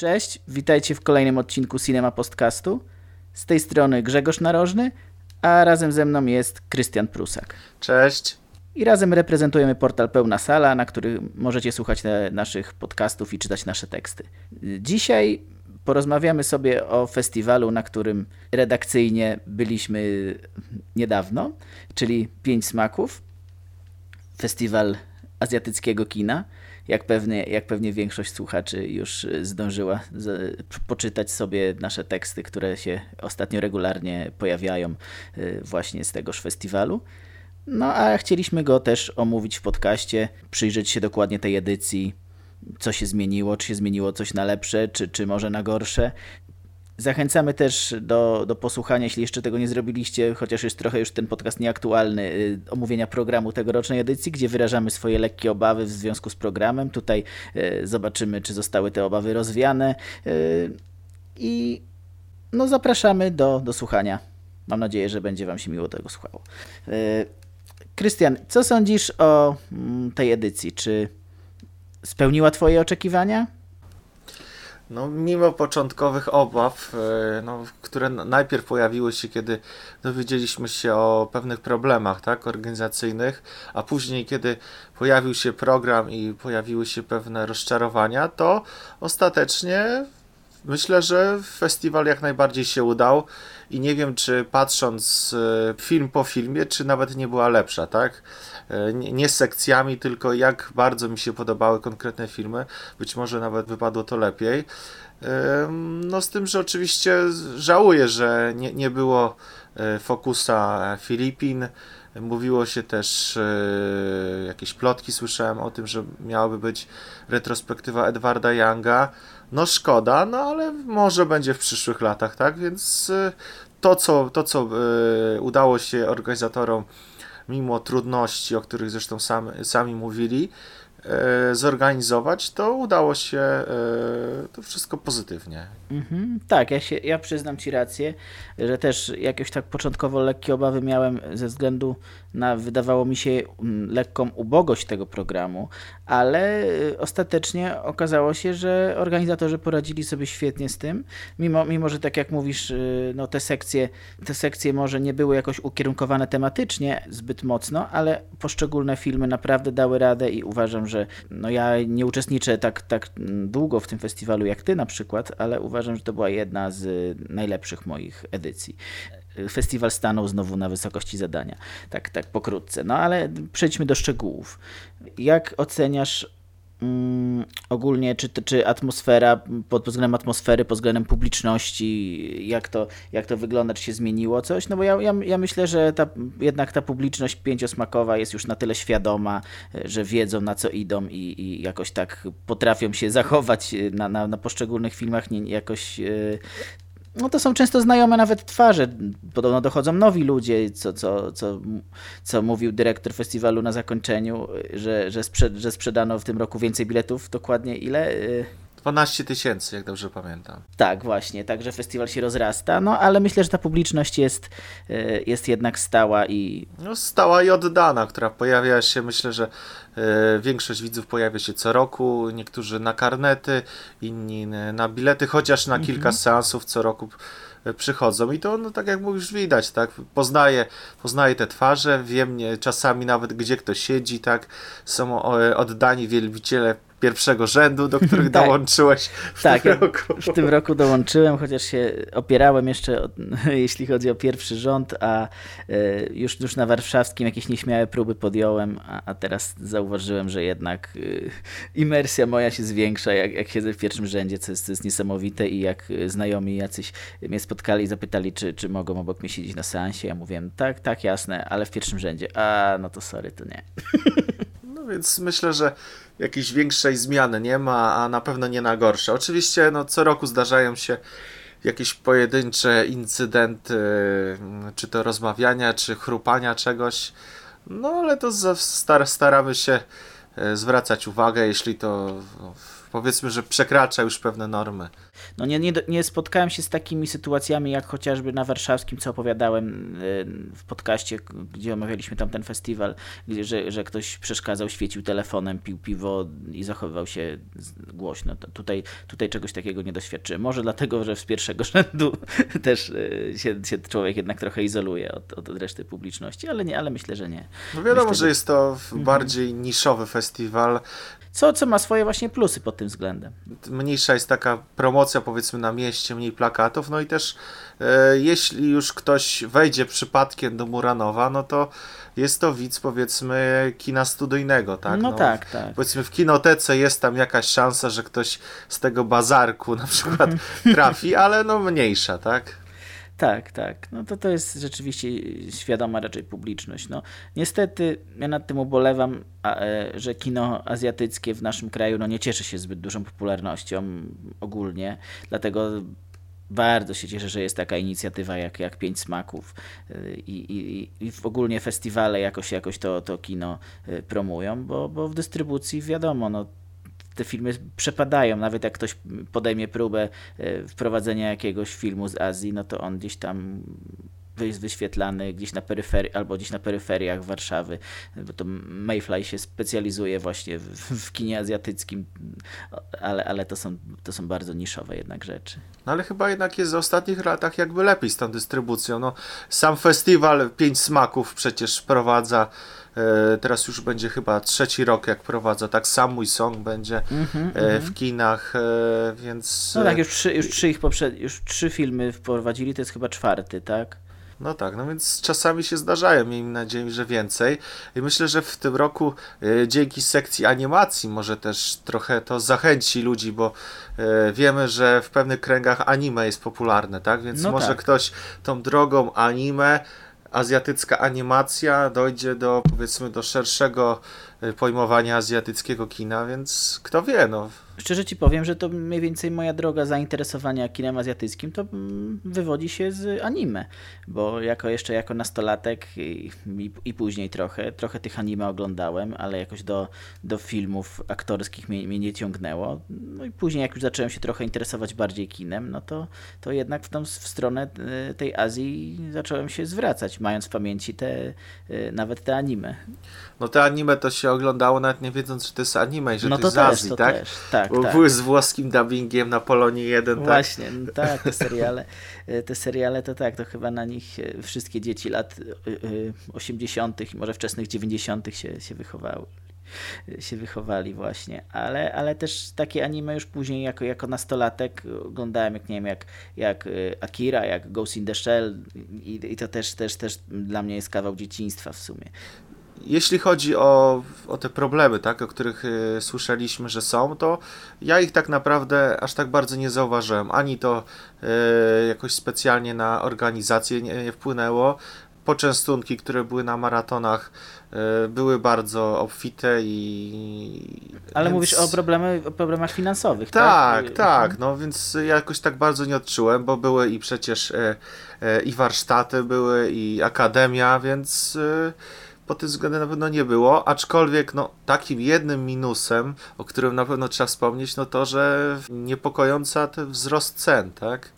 Cześć, witajcie w kolejnym odcinku Cinema Podcastu. Z tej strony Grzegorz Narożny, a razem ze mną jest Krystian Prusak. Cześć. I razem reprezentujemy portal Pełna Sala, na którym możecie słuchać naszych podcastów i czytać nasze teksty. Dzisiaj porozmawiamy sobie o festiwalu, na którym redakcyjnie byliśmy niedawno, czyli Pięć Smaków. Festiwal azjatyckiego kina. Jak pewnie, jak pewnie większość słuchaczy już zdążyła z, poczytać sobie nasze teksty, które się ostatnio regularnie pojawiają y, właśnie z tegoż festiwalu. No a chcieliśmy go też omówić w podcaście, przyjrzeć się dokładnie tej edycji, co się zmieniło, czy się zmieniło coś na lepsze, czy, czy może na gorsze. Zachęcamy też do, do posłuchania, jeśli jeszcze tego nie zrobiliście, chociaż jest trochę już ten podcast nieaktualny, y, omówienia programu tegorocznej edycji, gdzie wyrażamy swoje lekkie obawy w związku z programem. Tutaj y, zobaczymy, czy zostały te obawy rozwiane. Y, I no, zapraszamy do, do słuchania. Mam nadzieję, że będzie Wam się miło tego słuchało. Krystian, co sądzisz o mm, tej edycji? Czy spełniła Twoje oczekiwania? No, mimo początkowych obaw, e, no, które najpierw pojawiły się, kiedy dowiedzieliśmy się o pewnych problemach tak, organizacyjnych, a później, kiedy pojawił się program i pojawiły się pewne rozczarowania, to ostatecznie myślę, że festiwal jak najbardziej się udał i nie wiem, czy patrząc e, film po filmie, czy nawet nie była lepsza, tak? E, nie sekcjami, tylko jak bardzo mi się podobały konkretne filmy. Być może nawet wypadło to lepiej. No z tym, że oczywiście żałuję, że nie, nie było e, fokusa Filipin. Mówiło się też, jakieś plotki słyszałem o tym, że miałaby być retrospektywa Edwarda Younga. No szkoda, no ale może będzie w przyszłych latach, tak? Więc to, co, to, co udało się organizatorom mimo trudności, o których zresztą sam, sami mówili, zorganizować, to udało się e, to wszystko pozytywnie. Mhm, tak, ja, się, ja przyznam Ci rację, że też jakieś tak początkowo lekkie obawy miałem ze względu na, wydawało mi się, mm, lekką ubogość tego programu, ale y, ostatecznie okazało się, że organizatorzy poradzili sobie świetnie z tym, mimo, mimo że tak jak mówisz, y, no te sekcje, te sekcje może nie były jakoś ukierunkowane tematycznie zbyt mocno, ale poszczególne filmy naprawdę dały radę i uważam, że no ja nie uczestniczę tak, tak długo w tym festiwalu jak ty na przykład, ale uważam, że to była jedna z najlepszych moich edycji festiwal stanął znowu na wysokości zadania. Tak, tak pokrótce. No ale przejdźmy do szczegółów. Jak oceniasz mm, ogólnie, czy, czy atmosfera pod względem atmosfery, pod względem publiczności, jak to, jak to wygląda, czy się zmieniło coś? No bo ja, ja, ja myślę, że ta, jednak ta publiczność pięciosmakowa jest już na tyle świadoma, że wiedzą na co idą i, i jakoś tak potrafią się zachować na, na, na poszczególnych filmach, nie, jakoś yy, no to są często znajome nawet twarze. Podobno dochodzą nowi ludzie, co, co, co, co mówił dyrektor festiwalu na zakończeniu, że, że, sprzed, że sprzedano w tym roku więcej biletów. Dokładnie ile? 12 tysięcy, jak dobrze pamiętam. Tak, właśnie, także festiwal się rozrasta, no ale myślę, że ta publiczność jest, e, jest jednak stała i... No stała i oddana, która pojawia się, myślę, że e, większość widzów pojawia się co roku, niektórzy na karnety, inni na bilety, chociaż na kilka mhm. seansów co roku e, przychodzą i to, no, tak jak mówisz, widać, tak, poznaję, poznaję te twarze, wiem nie, czasami nawet gdzie kto siedzi, tak, są oddani wielbiciele pierwszego rzędu, do których tak. dołączyłeś w tak, tym roku. W tym roku dołączyłem, chociaż się opierałem jeszcze, jeśli chodzi o pierwszy rząd, a e, już, już na warszawskim jakieś nieśmiałe próby podjąłem, a, a teraz zauważyłem, że jednak e, imersja moja się zwiększa, jak, jak siedzę w pierwszym rzędzie, co jest, co jest niesamowite i jak znajomi jacyś mnie spotkali i zapytali, czy, czy mogą obok mnie siedzieć na seansie, ja mówiłem, tak, tak, jasne, ale w pierwszym rzędzie. A, no to sorry, to nie. No więc myślę, że jakiejś większej zmiany nie ma, a na pewno nie na gorsze. Oczywiście no, co roku zdarzają się jakieś pojedyncze incydenty, czy to rozmawiania, czy chrupania czegoś, no ale to star staramy się e, zwracać uwagę, jeśli to powiedzmy, że przekracza już pewne normy. No nie, nie, nie spotkałem się z takimi sytuacjami, jak chociażby na warszawskim, co opowiadałem y, w podcaście, gdzie omawialiśmy tam ten festiwal, gdzie, że, że ktoś przeszkadzał, świecił telefonem, pił piwo i zachowywał się głośno. To tutaj, tutaj czegoś takiego nie doświadczyłem. Może dlatego, że z pierwszego rzędu też y, się, się człowiek jednak trochę izoluje od, od reszty publiczności, ale nie, ale myślę, że nie. No wiadomo, myślę, że jest to mhm. bardziej niszowy festiwal. Co, co ma swoje właśnie plusy pod tym względem. Mniejsza jest taka promocja powiedzmy na mieście, mniej plakatów, no i też e, jeśli już ktoś wejdzie przypadkiem do Muranowa, no to jest to widz powiedzmy kina studyjnego, tak? No, no tak, tak. Powiedzmy w kinotece jest tam jakaś szansa, że ktoś z tego bazarku na przykład trafi, ale no mniejsza, tak? Tak, tak. No to to jest rzeczywiście świadoma raczej publiczność. No, niestety ja nad tym ubolewam, e, że kino azjatyckie w naszym kraju no, nie cieszy się zbyt dużą popularnością ogólnie, dlatego bardzo się cieszę, że jest taka inicjatywa jak, jak Pięć Smaków e, i, i, i ogólnie festiwale jakoś, jakoś to, to kino e, promują, bo, bo w dystrybucji wiadomo, no, te filmy przepadają. Nawet jak ktoś podejmie próbę e, wprowadzenia jakiegoś filmu z Azji, no to on gdzieś tam jest wyświetlany gdzieś na peryferii, albo gdzieś na peryferiach Warszawy, bo to Mayfly się specjalizuje właśnie w, w kinie azjatyckim, ale, ale to, są, to są bardzo niszowe jednak rzeczy. No ale chyba jednak jest w ostatnich latach jakby lepiej z tą dystrybucją. No, sam festiwal Pięć Smaków przecież prowadza E, teraz już będzie chyba trzeci rok, jak prowadza. Tak sam mój song będzie mm -hmm, w mm. kinach, e, więc. No tak, już trzy, już trzy ich poprzed... już trzy filmy wprowadzili, to jest chyba czwarty, tak? No tak, no więc czasami się zdarzają, miejmy nadzieję, że więcej. I myślę, że w tym roku e, dzięki sekcji animacji może też trochę to zachęci ludzi, bo e, wiemy, że w pewnych kręgach anime jest popularne, tak? Więc no może tak. ktoś tą drogą anime azjatycka animacja dojdzie do powiedzmy do szerszego pojmowania azjatyckiego kina, więc kto wie, no Szczerze ci powiem, że to mniej więcej moja droga zainteresowania kinem azjatyckim to mm, wywodzi się z anime, bo jako jeszcze jako nastolatek i, i, i później trochę, trochę tych anime oglądałem, ale jakoś do, do filmów aktorskich mnie, mnie nie ciągnęło. No i później jak już zacząłem się trochę interesować bardziej kinem, no to, to jednak w tą w stronę y, tej Azji zacząłem się zwracać, mając w pamięci te, y, nawet te anime. No te anime to się oglądało nawet nie wiedząc, że to jest anime i że no to, to jest z Azji, to tak? Też, tak, tak. Były z włoskim dubbingiem na Polonii 1, tak? Właśnie, no tak, te seriale, e, te seriale to tak, to chyba na nich e, wszystkie dzieci lat 80., e, może wczesnych 90. się, się wychowały się wychowali właśnie, ale, ale też takie anime już później jako, jako nastolatek oglądałem, jak nie wiem, jak, jak Akira, jak Ghost in the Shell i, i to też, też, też dla mnie jest kawał dzieciństwa w sumie. Jeśli chodzi o, o te problemy, tak, o których y, słyszeliśmy, że są, to ja ich tak naprawdę aż tak bardzo nie zauważyłem. Ani to y, jakoś specjalnie na organizację nie, nie wpłynęło. Poczęstunki, które były na maratonach, y, były bardzo obfite i. Ale więc... mówisz o, problemy, o problemach finansowych, tak? Tak, tak. No więc ja jakoś tak bardzo nie odczułem, bo były i przecież y, y, i warsztaty były, i akademia, więc pod tym względem na pewno nie było, aczkolwiek no, takim jednym minusem, o którym na pewno trzeba wspomnieć, no to, że niepokojąca ten wzrost cen, tak?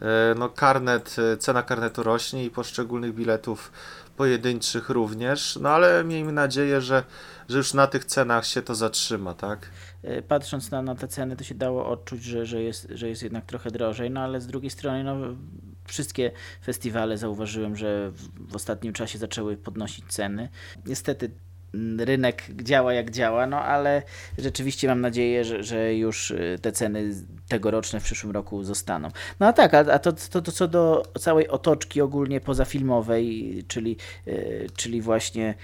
E, no karnet, e, cena karnetu rośnie i poszczególnych biletów pojedynczych również, no ale miejmy nadzieję, że, że już na tych cenach się to zatrzyma, tak? E, patrząc na, na te ceny, to się dało odczuć, że, że, jest, że jest jednak trochę drożej, no ale z drugiej strony, no wszystkie festiwale zauważyłem, że w, ostatnim czasie zaczęły podnosić ceny. Niestety rynek działa jak działa, no ale rzeczywiście mam nadzieję, że, że już y, te ceny tegoroczne w przyszłym roku zostaną. No a tak, a, a to, to, to co do całej otoczki ogólnie pozafilmowej, czyli, y, czyli właśnie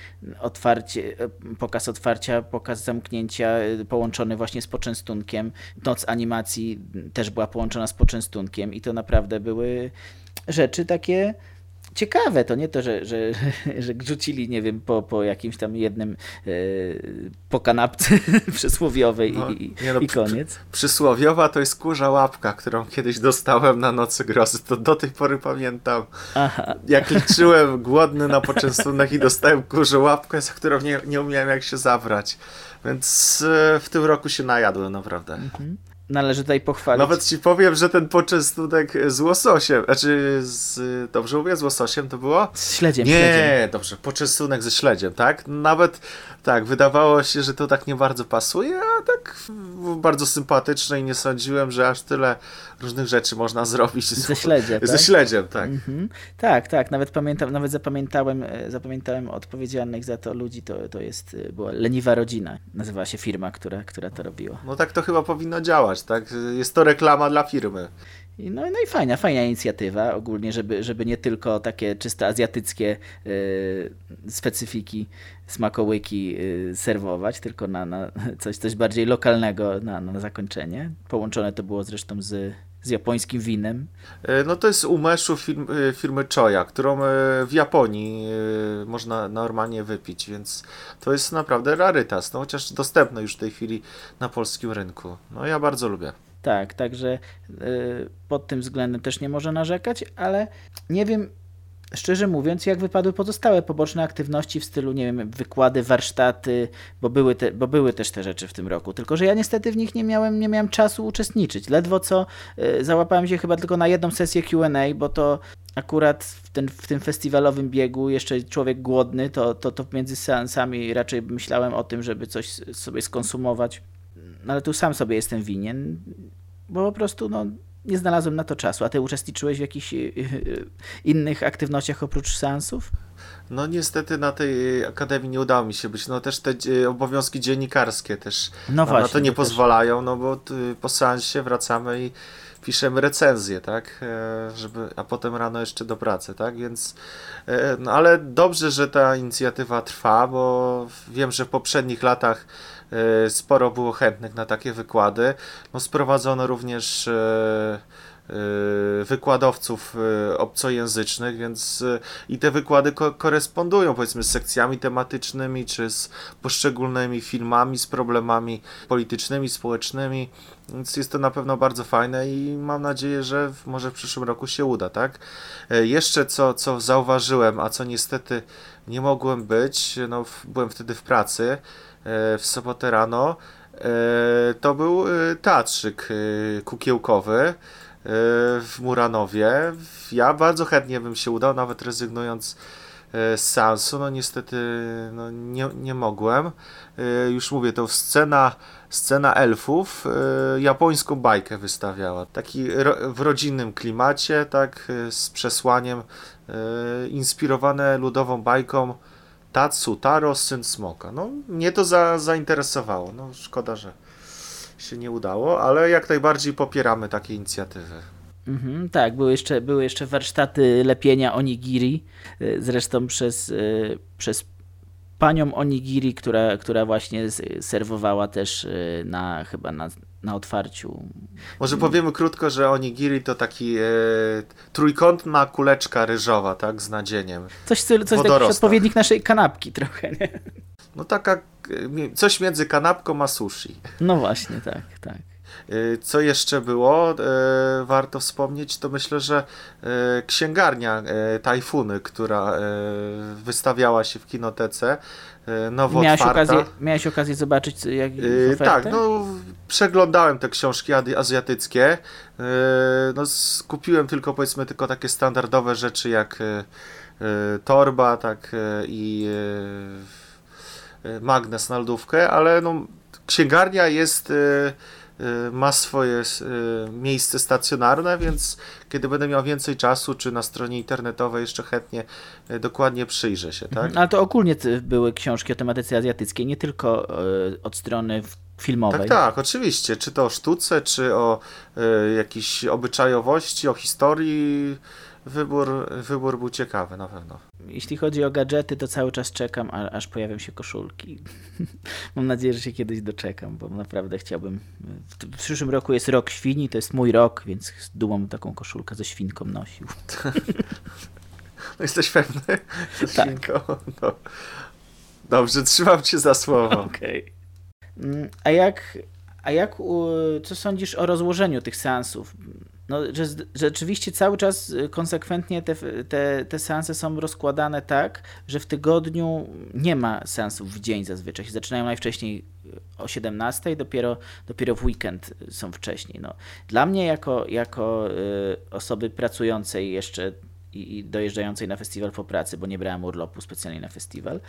otwarcie, y, pokaz otwarcia, pokaz zamknięcia połączony właśnie z poczęstunkiem. Noc animacji też była połączona z poczęstunkiem i to naprawdę były rzeczy takie ciekawe, to nie to, że, że, że rzucili, nie wiem, po, po jakimś tam jednym e, po kanapce przysłowiowej no, i, no, i koniec. Przy, przysłowiowa to jest kurza łapka, którą kiedyś dostałem na nocy grozy, to do tej pory pamiętam. Aha. Jak liczyłem głodny na poczęstunek i dostałem kurzę łapkę, za którą nie, nie umiałem jak się zabrać. Więc e, w tym roku się najadłem naprawdę. Mhm należy tutaj pochwalić. Nawet ci powiem, że ten poczęstunek z łososiem, znaczy z, dobrze mówię, z łososiem to było? Z śledziem. Nie, śledziem. dobrze, poczęstunek ze śledziem, tak? Nawet tak, wydawało się, że to tak nie bardzo pasuje, a tak bardzo sympatyczne i nie sądziłem, że aż tyle różnych rzeczy można zrobić. Ze śledziem, Ze tak? śledziem, tak. Mhm. Tak, tak, nawet pamiętam, nawet zapamiętałem, e, zapamiętałem odpowiedzialnych za to ludzi, to, to jest, e, była Leniwa Rodzina, nazywała się firma, która, która to robiła. No tak to chyba powinno działać, tak? Jest to reklama dla firmy. No, no i fajna, fajna inicjatywa ogólnie, żeby, żeby nie tylko takie czysto azjatyckie y, specyfiki, smakołyki y, serwować, tylko na, na coś, coś bardziej lokalnego na, na zakończenie. Połączone to było zresztą z, z japońskim winem. E, no to jest umeszu firm, e, firmy Choya, którą w Japonii można normalnie wypić, więc to jest naprawdę rarytas, no chociaż dostępny już w tej chwili na polskim rynku. No ja bardzo lubię. Tak, także pod tym względem też nie może narzekać, ale nie wiem, szczerze mówiąc, jak wypadły pozostałe poboczne aktywności w stylu, nie wiem, wykłady, warsztaty, bo były, te, bo były też te rzeczy w tym roku. Tylko, że ja niestety w nich nie miałem, nie miałem czasu uczestniczyć. Ledwo co y, załapałem się chyba tylko na jedną sesję QA, bo to akurat w, ten, w tym festiwalowym biegu, jeszcze człowiek głodny, to, to, to między seansami raczej myślałem o tym, żeby coś sobie skonsumować no ale tu sam sobie jestem winien, bo po prostu no, nie znalazłem na to czasu. A ty uczestniczyłeś w jakichś y, y, innych aktywnościach oprócz seansów? No niestety na tej akademii nie udało mi się być. No też te y, obowiązki dziennikarskie też no właśnie, na to nie pozwalają, też. no bo po seansie wracamy i piszemy recenzję, tak, e, żeby, a potem rano jeszcze do pracy, tak, więc, e, no ale dobrze, że ta inicjatywa trwa, bo wiem, że w poprzednich latach sporo było chętnych na takie wykłady. No, sprowadzono również e, e, wykładowców obcojęzycznych, więc i te wykłady ko korespondują powiedzmy z sekcjami tematycznymi, czy z poszczególnymi filmami, z problemami politycznymi, społecznymi, więc jest to na pewno bardzo fajne i mam nadzieję, że może w przyszłym roku się uda, tak? Jeszcze co, co zauważyłem, a co niestety nie mogłem być, no byłem wtedy w pracy, E, w sobotę rano, e, to był e, teatrzyk kukiełkowy w Muranowie. Ja bardzo chętnie bym się udał, nawet rezygnując z seansu. No niestety no, nie, nie mogłem. Już mówię, to scena, scena elfów japońską bajkę wystawiała. Taki w rodzinnym klimacie, tak, z przesłaniem inspirowane ludową bajką Tatsu, Taro, syn smoka. No, mnie to za, zainteresowało. No, szkoda, że się nie udało, ale jak najbardziej popieramy takie inicjatywy. Mhm, tak, były jeszcze, były jeszcze warsztaty lepienia onigiri, y, zresztą przez, y, przez panią onigiri, która, która właśnie serwowała też y, na chyba na na otwarciu. Może powiemy krótko, że onigiri to taki e, trójkątna kuleczka ryżowa, tak, z nadzieniem. Coś, coś taki odpowiednik naszej kanapki trochę, nie? No taka, e, coś między kanapką a sushi. No właśnie, tak, tak. E, co jeszcze było, e, warto wspomnieć, to myślę, że e, księgarnia e, Tajfuny, która wystawiała się w kinotece, nowo miałeś Okazję, miałeś okazję zobaczyć jak yy, Tak, no przeglądałem te książki azjatyckie. Yy, no, skupiłem tylko powiedzmy tylko takie standardowe rzeczy jak yy, torba, tak i magnes na lodówkę, ale no, księgarnia jest ma swoje y, miejsce stacjonarne, więc kiedy będę miał więcej czasu, czy na stronie internetowej jeszcze chętnie y, dokładnie przyjrzę się. Tak? Ale to ogólnie były książki o tematyce azjatyckiej, nie tylko od strony filmowej. Tak, tak, oczywiście. Czy to o sztuce, czy o jakiejś obyczajowości, o historii wybór, wybór był ciekawy na pewno. Jeśli chodzi o gadżety, to cały czas czekam, aż pojawią się koszulki. Mam nadzieję, że się kiedyś doczekam, bo naprawdę chciałbym. W przyszłym roku jest rok świni, to jest mój rok, więc z dumą taką koszulkę ze świnką nosił. Jesteś pewny? Tak. No. Dobrze, trzymam cię za słowo. Okej. Okay. A jak, a jak co sądzisz o rozłożeniu tych seansów? No, że, rzeczywiście cały czas konsekwentnie te, te, te seanse są rozkładane tak, że w tygodniu nie ma seansów w dzień zazwyczaj. Zaczynają najwcześniej o 17, dopiero, dopiero w weekend są wcześniej. No. Dla mnie jako, jako y, osoby pracującej jeszcze i dojeżdżającej na festiwal po pracy, bo nie brałem urlopu specjalnie na festiwal,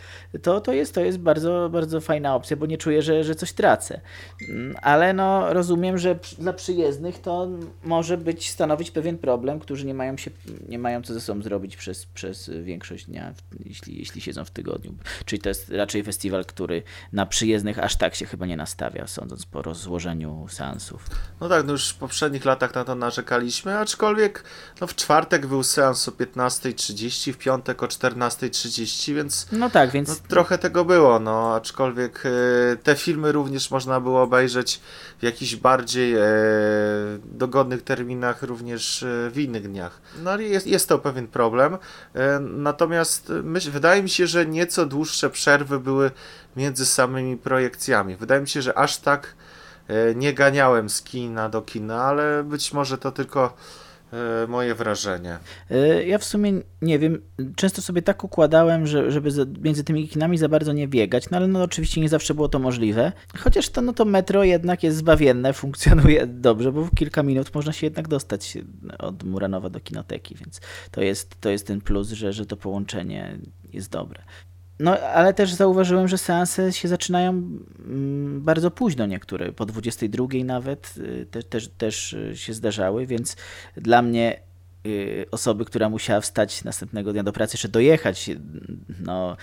to, to, jest, to jest bardzo, bardzo fajna opcja, bo nie czuję, że, że coś tracę. Mm, ale no, rozumiem, że dla przyjezdnych to może być stanowić pewien problem, którzy nie mają, się, nie mają co ze sobą zrobić przez, przez większość dnia, jeśli, jeśli siedzą w tygodniu. Czyli to jest raczej festiwal, który na przyjezdnych aż tak się chyba nie nastawia, sądząc po rozłożeniu seansów. No tak, no już w poprzednich latach na to narzekaliśmy, aczkolwiek no w czwartek był seans 15.30, w piątek o 14.30, więc. No tak, więc. No, trochę tego było, no, aczkolwiek e, te filmy również można było obejrzeć w jakichś bardziej e, dogodnych terminach, również e, w innych dniach. No jest, jest to pewien problem. E, natomiast myśl, wydaje mi się, że nieco dłuższe przerwy były między samymi projekcjami. Wydaje mi się, że aż tak e, nie ganiałem z kina do kina, ale być może to tylko moje wrażenie. E, ja w sumie nie wiem, często sobie tak układałem, że, żeby między tymi kinami za bardzo nie biegać, no ale no oczywiście nie zawsze było to możliwe. Chociaż to, no to metro jednak jest zbawienne, funkcjonuje dobrze, bo w kilka minut można się jednak dostać od Muranowa do kinoteki, więc to jest, to jest ten plus, że, że to połączenie jest dobre. No, ale też zauważyłem, że seanse się zaczynają mm, bardzo późno niektóre, po 22 nawet y, te, też, też y, się zdarzały, więc dla mnie y, osoby, która musiała wstać następnego dnia do pracy, jeszcze dojechać no,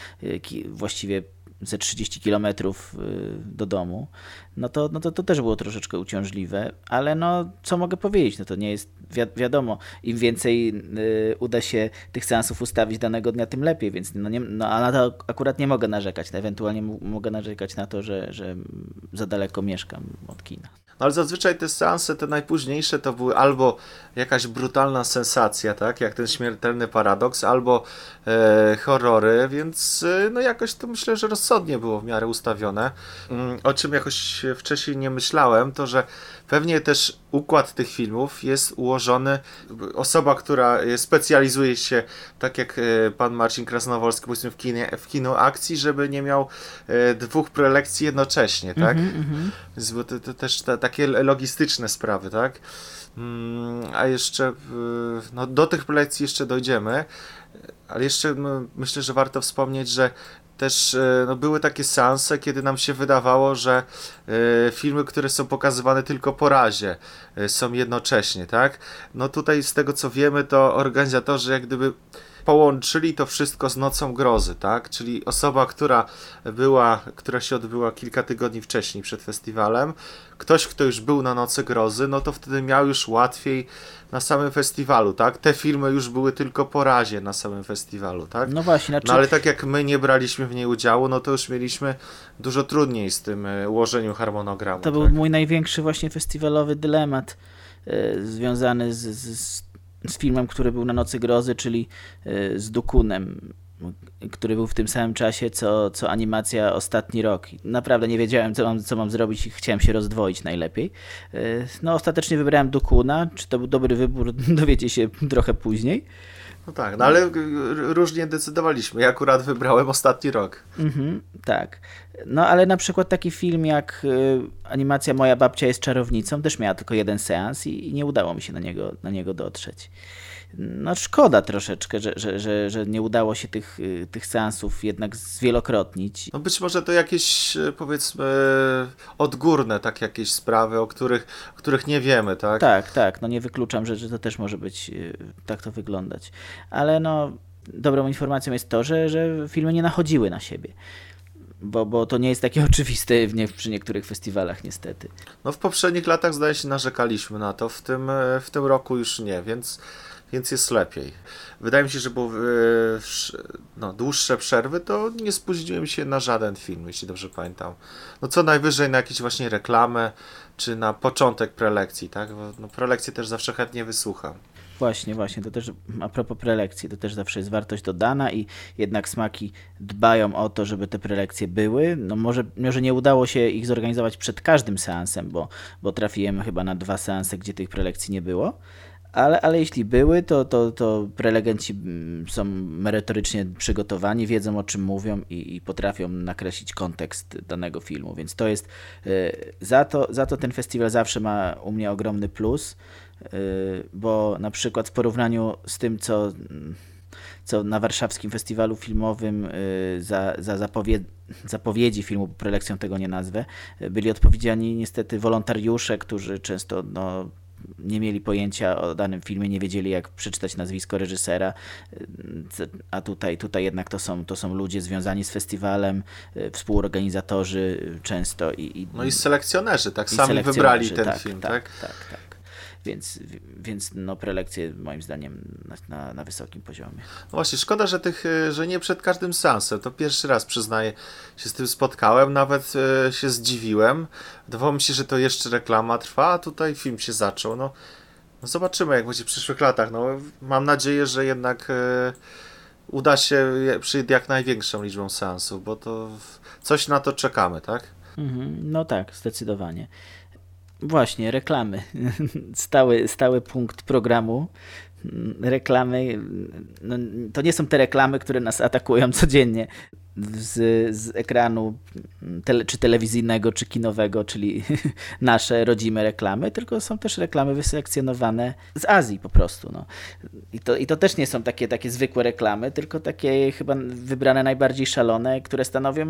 właściwie ze 30 kilometrów do domu, no to, no to to też było troszeczkę uciążliwe, ale no co mogę powiedzieć, no to nie jest wi wiadomo, im więcej y, uda się tych seansów ustawić danego dnia, tym lepiej, więc no, nie, no a na to akurat nie mogę narzekać, ewentualnie mogę narzekać na to, że, że za daleko mieszkam od kina. No ale zazwyczaj te seanse, te najpóźniejsze, to były albo jakaś brutalna sensacja, tak, jak ten śmiertelny paradoks, albo e, horrory, więc e, no jakoś to myślę, że rozsądnie było w miarę ustawione. Mm, o czym jakoś wcześniej nie myślałem, to że pewnie też układ tych filmów jest ułożony. Osoba, która specjalizuje się, tak jak e, pan Marcin Krasnowolski, powiedzmy w, kinie, w kino akcji, żeby nie miał e, dwóch prelekcji jednocześnie, tak? Mm -hmm. Więc to, to też te, takie logistyczne sprawy, tak? Mm, a jeszcze no, do tych prelekcji jeszcze dojdziemy, ale jeszcze no, myślę, że warto wspomnieć, że też e, no, były takie seanse, kiedy nam się wydawało, że y, filmy, które są pokazywane tylko po razie, y, są jednocześnie, tak? No tutaj z tego co wiemy, to organizatorzy jak gdyby połączyli to wszystko z Nocą Grozy, tak? Czyli osoba, która była, która się odbyła kilka tygodni wcześniej przed festiwalem, ktoś, kto już był na Nocy Grozy, no to wtedy miał już łatwiej na samym festiwalu, tak? Te filmy już były tylko po razie na samym festiwalu, tak? No właśnie. Znaczy... No ale tak jak my nie braliśmy w niej udziału, no to już mieliśmy dużo trudniej z tym e, ułożeniem harmonogramu. To tak? był mój największy właśnie festiwalowy dylemat yy, związany z, z, z filmem, który był na Nocy Grozy, czyli yy, z Dukunem który był w tym samym czasie, co, co animacja Ostatni Rok. Naprawdę nie wiedziałem, co mam, co mam zrobić i chciałem się rozdwoić najlepiej. E, no, ostatecznie wybrałem Dukuna. Czy to był dobry wybór, dowiecie się trochę później. No tak, no ale różnie decydowaliśmy. Ja akurat wybrałem Ostatni Rok. Mhm, tak. No ale na przykład taki film jak y, animacja Moja babcia jest czarownicą też miała tylko jeden seans i, nie udało mi się na niego, na niego dotrzeć no szkoda troszeczkę, że, że, że, że nie udało się tych, y, tych seansów jednak zwielokrotnić. No być może to jakieś y, powiedzmy odgórne tak jakieś sprawy, o których, o których nie wiemy, tak? Tak, tak, no nie wykluczam, że, że to też może być y, tak to wyglądać. Ale no dobrą informacją jest to, że, że filmy nie nachodziły na siebie bo, bo to nie jest takie oczywiste w nie, przy niektórych festiwalach niestety. No w poprzednich latach zdaje się narzekaliśmy na to, w tym, w tym roku już nie, więc więc jest lepiej. Wydaje mi się, że było no, dłuższe przerwy, to nie spóźniłem się na żaden film, jeśli dobrze pamiętam. No co najwyżej na jakieś właśnie reklamę, czy na początek prelekcji, tak? No, prelekcję też zawsze chętnie wysłucham. Właśnie, właśnie, to też a propos prelekcji, to też zawsze jest wartość dodana i jednak smaki dbają o to, żeby te prelekcje były. No może, może nie udało się ich zorganizować przed każdym seansem, bo, bo trafiłem chyba na dwa seanse, gdzie tych prelekcji nie było, ale, ale jeśli były, to, to, to prelegenci mm, są merytorycznie przygotowani, wiedzą o czym mówią i, i potrafią nakreślić kontekst danego filmu, więc to jest y, za to, za to ten festiwal zawsze ma u mnie ogromny plus, y, bo na przykład w porównaniu z tym, co co na warszawskim festiwalu filmowym y, za, za zapowie zapowiedzi filmu, prelekcją tego nie nazwę, byli odpowiedziani niestety wolontariusze, którzy często no, nie mieli pojęcia o danym filmie, nie wiedzieli jak przeczytać nazwisko reżysera, a tutaj, tutaj jednak to są, to są ludzie związani z festiwalem, współorganizatorzy często. I, i no i selekcjonerzy, tak, sami wybrali ten tak, film, tak? Tak, tak, tak więc, więc no, prelekcje moim zdaniem na, na, wysokim poziomie. No właśnie, szkoda, że, tych, e, że nie przed każdym seansem. To pierwszy raz, przyznaję, się z tym spotkałem, nawet e, się zdziwiłem. Wydawało mi się, że to jeszcze reklama trwa, a tutaj film się zaczął. No, no zobaczymy, jak będzie w przyszłych latach. No, mam nadzieję, że jednak e, uda się przy jak największą liczbą seansów, bo to coś na to czekamy, tak? Mhm, no tak, zdecydowanie. Właśnie, reklamy. Stały, stały punkt programu. Reklamy, no, to nie są te reklamy, które nas atakują codziennie z, z ekranu tele, czy telewizyjnego, czy kinowego, czyli nasze rodzime reklamy, tylko są też reklamy wyselekcjonowane z Azji po prostu. No. I, to, I to też nie są takie, takie zwykłe reklamy, tylko takie chyba wybrane najbardziej szalone, które stanowią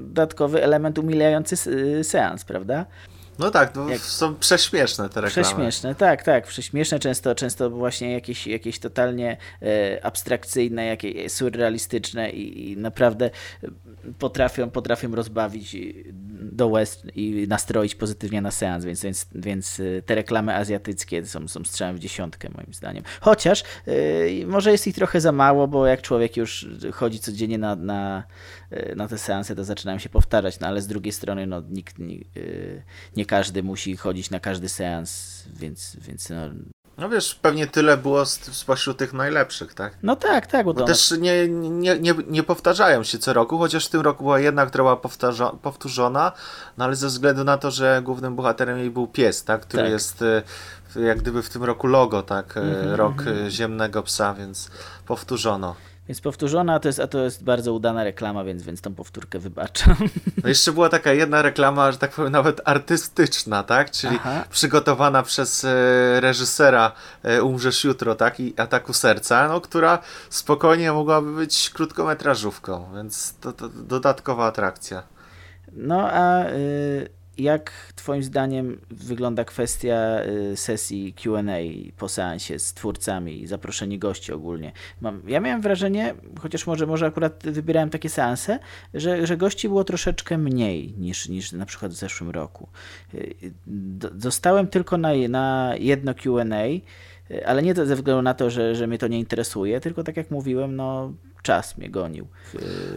dodatkowy element umilający seans, prawda? No tak, no, Jak... są prześmieszne te reklamy. Prześmieszne, tak, tak, prześmieszne, często, często właśnie jakieś, jakieś totalnie e, abstrakcyjne, jakieś surrealistyczne i, i, naprawdę potrafią, potrafią rozbawić do łez i nastroić pozytywnie na seans, więc, więc, więc e, te reklamy azjatyckie są, są strzałem w dziesiątkę moim zdaniem. Chociaż e, może jest ich trochę za mało, bo jak człowiek już chodzi codziennie na, na, e, na te seanse, to zaczynają się powtarzać, no ale z drugiej strony no, nikt nie, nie każdy musi chodzić na każdy seans, więc, więc no, no wiesz, pewnie tyle było spośród tych najlepszych, tak? No tak, tak. Bo, bo też nie, nie, nie, nie powtarzają się co roku, chociaż w tym roku była jedna, która była powtórzona, no ale ze względu na to, że głównym bohaterem jej był pies, tak? Który tak. jest e, jak gdyby w tym roku logo, tak? Mm -hmm, Rok mm -hmm. ziemnego psa, więc powtórzono. Więc powtórzona, to jest, a to jest bardzo udana reklama, więc, więc tą powtórkę wybaczam. No jeszcze była taka jedna reklama, że tak powiem, nawet artystyczna, tak? Czyli Aha. przygotowana przez e, reżysera e, Umrzesz Jutro, tak? I Ataku Serca, no, która spokojnie mogłaby być krótkometrażówką, więc to, to dodatkowa atrakcja. No a... Y jak Twoim zdaniem wygląda kwestia y, sesji QA po seansie z twórcami i zaproszeni gości ogólnie? Mam, ja miałem wrażenie, chociaż może, może akurat wybierałem takie seanse, że, że gości było troszeczkę mniej niż, niż na przykład w zeszłym roku. Y, dostałem tylko na, na jedno QA, y, ale nie ze względu na to, że, że mnie to nie interesuje, tylko tak jak mówiłem, no czas mnie gonił.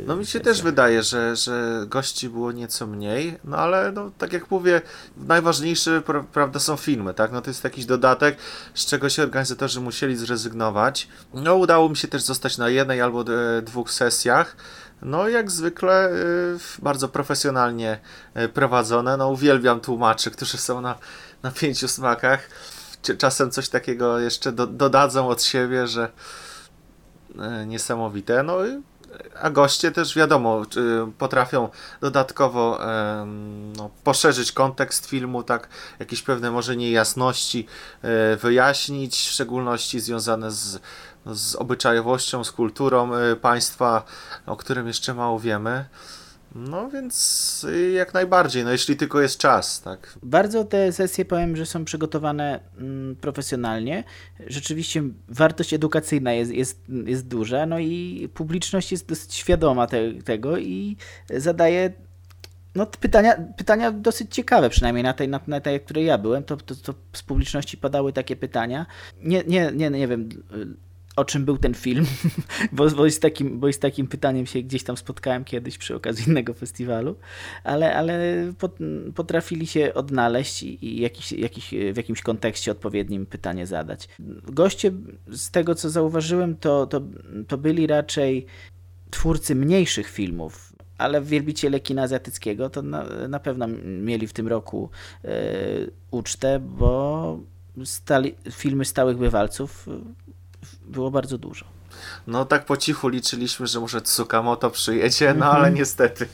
No mi się też wydaje, że, że gości było nieco mniej, no ale no, tak jak mówię, najważniejsze prawda są filmy, tak? No to jest jakiś dodatek, z czego się organizatorzy musieli zrezygnować. No udało mi się też zostać na jednej albo dwóch sesjach. No, jak zwykle y, bardzo profesjonalnie y, prowadzone. No, uwielbiam tłumaczy, którzy są na, na pięciu smakach. Czasem coś takiego jeszcze do, dodadzą od siebie, że, E, niesamowite. No, a goście też wiadomo, potrafią dodatkowo no, poszerzyć kontekst filmu, tak, jakieś pewne może niejasności e, wyjaśnić, w szczególności związane z, z obyczajowością, z kulturą e, państwa, o którym jeszcze mało wiemy. No więc y, jak najbardziej, no jeśli tylko jest czas, tak. Bardzo te sesje powiem, że są przygotowane mm, profesjonalnie. Rzeczywiście wartość edukacyjna jest, jest, jest duża, no i publiczność jest dosyć świadoma te, tego i zadaje no, pytania, pytania dosyć ciekawe, przynajmniej na tej, na, na tej, której ja byłem, to, to, to z publiczności padały takie pytania. Nie, nie, nie, nie wiem o czym był ten film, bo, bo, z takim, bo z takim pytaniem się gdzieś tam spotkałem kiedyś przy okazji innego festiwalu, ale, ale potrafili się odnaleźć i jakiś, jakiś, w jakimś kontekście odpowiednim pytanie zadać. Goście, z tego co zauważyłem, to, to, to byli raczej twórcy mniejszych filmów, ale wielbiciele kina azjatyckiego to na, na pewno mieli w tym roku e, ucztę, bo stali, filmy stałych bywalców było bardzo dużo. No tak po cichu liczyliśmy, że może Tsukamoto przyjedzie, no ale mhm. niestety.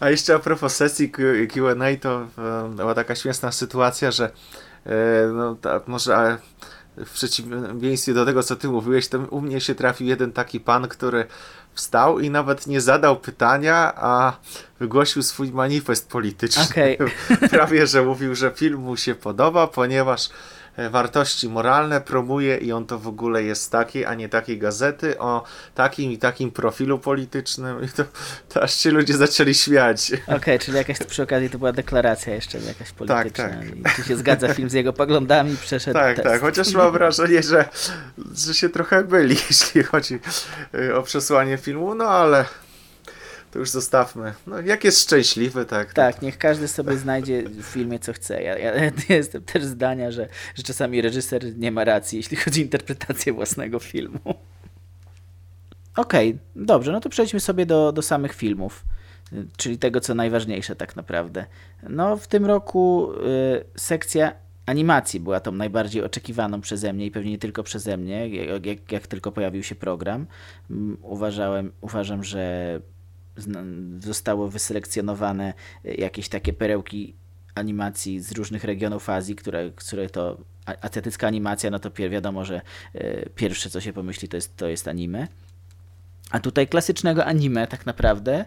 A jeszcze a propos sesji Q&A, to była taka śmieszna sytuacja, że e, no, może w przeciwieństwie do tego, co ty mówiłeś, to u mnie się trafił jeden taki pan, który wstał i nawet nie zadał pytania, a wygłosił swój manifest polityczny. Okay. Prawie, że mówił, że film mu się podoba, ponieważ wartości moralne promuje i on to w ogóle jest taki, a nie takiej gazety o takim i takim profilu politycznym i to, to aż się ludzie zaczęli śmiać. Okej, okay, czyli jakaś przy okazji to była deklaracja jeszcze jakaś polityczna tak, tak. i tu się zgadza film z jego poglądami, przeszedł Tak, test. tak, chociaż mam wrażenie, że, że się trochę byli, jeśli chodzi e, o przesłanie filmu, no ale to już zostawmy. No, jak jest szczęśliwy, tak. Tak, niech każdy sobie znajdzie w filmie co chce. Ja, ja, jestem też zdania, że, że czasami reżyser nie ma racji, jeśli chodzi o interpretację własnego filmu. Okej, okay, dobrze, no to przejdźmy sobie do, do samych filmów, czyli tego, co najważniejsze tak naprawdę. No, w tym roku y, sekcja animacji była tą najbardziej oczekiwaną przeze mnie i pewnie nie tylko przeze mnie, jak, jak, jak tylko pojawił się program. Uważałem, uważam, że zostało wyselekcjonowane e, jakieś takie perełki animacji z różnych regionów Azji, które, które to azjatycka animacja, no to wiadomo, że e, pierwsze co się pomyśli to jest, to jest anime. A tutaj klasycznego anime tak naprawdę, e,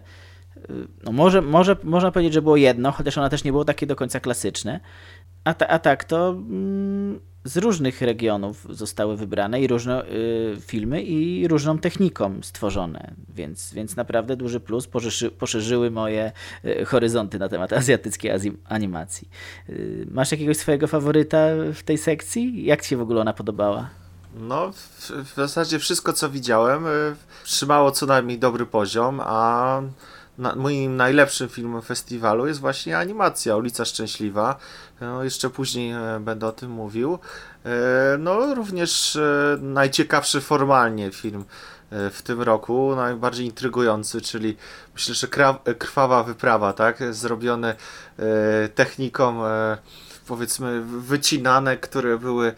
no może, może można powiedzieć, że było jedno, chociaż ono też nie było takie do końca klasyczne. A, ta, a tak to mm, z różnych regionów zostały wybrane i różne y, filmy i różną techniką stworzone, więc, więc naprawdę duży plus, poszerzy, poszerzyły moje y, horyzonty na temat azjatyckiej animacji. Y, masz jakiegoś swojego faworyta w tej sekcji? Jak Ci się w ogóle ona podobała? No, w, w zasadzie wszystko co widziałem y, trzymało co najmniej dobry poziom, a na, moim najlepszym filmem festiwalu jest właśnie animacja Ulica Szczęśliwa. No, jeszcze później e, będę o tym mówił. E, no, również e, najciekawszy formalnie film w tym roku, najbardziej intrygujący, czyli myślę, że krwawa wyprawa, tak? Zrobione techniką powiedzmy wycinane, które były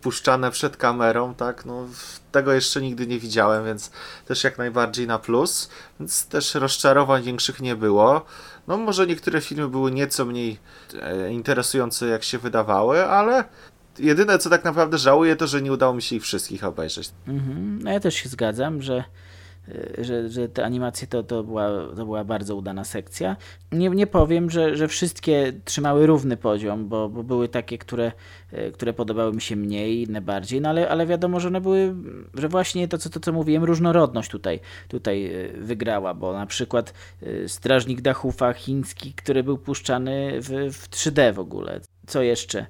puszczane przed kamerą, tak? No, tego jeszcze nigdy nie widziałem, więc też jak najbardziej na plus. Więc też rozczarowań większych nie było. No może niektóre filmy były nieco mniej e, interesujące jak się wydawały, ale jedyne co tak naprawdę żałuję to, że nie udało mi się ich wszystkich obejrzeć. Mhm. No ja też się zgadzam, że że, że te animacje to, to, była, to była bardzo udana sekcja. Nie, nie powiem, że, że wszystkie trzymały równy poziom, bo, bo były takie, które, y, które podobały mi się mniej, inne bardziej, no ale, ale wiadomo, że one były, że właśnie to, co, to, co mówiłem, różnorodność tutaj, tutaj y, wygrała, bo na przykład Strażnik Dachufa chiński, który był puszczany w, w 3D w ogóle. Co jeszcze?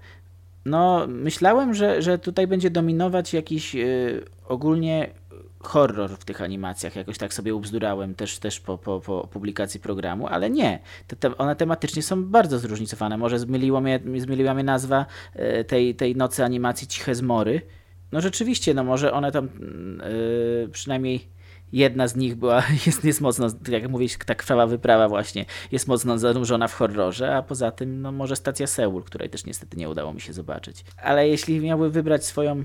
No, myślałem, że, że tutaj będzie dominować jakiś y, ogólnie horror w tych animacjach, jakoś tak sobie ubzdurałem też, też po, po, po publikacji programu, ale nie. Te, te, one tematycznie są bardzo zróżnicowane. Może zmyliło mnie, zmyliła mnie nazwa e, tej, tej nocy animacji Ciche Zmory. No rzeczywiście, no może one tam yy, przynajmniej Jedna z nich była, jest, jest mocno, jak mówisz, ta krwawa wyprawa właśnie, jest mocno zanurzona w horrorze, a poza tym, no może stacja Seul, której też niestety nie udało mi się zobaczyć. Ale jeśli miałby wybrać swoją y,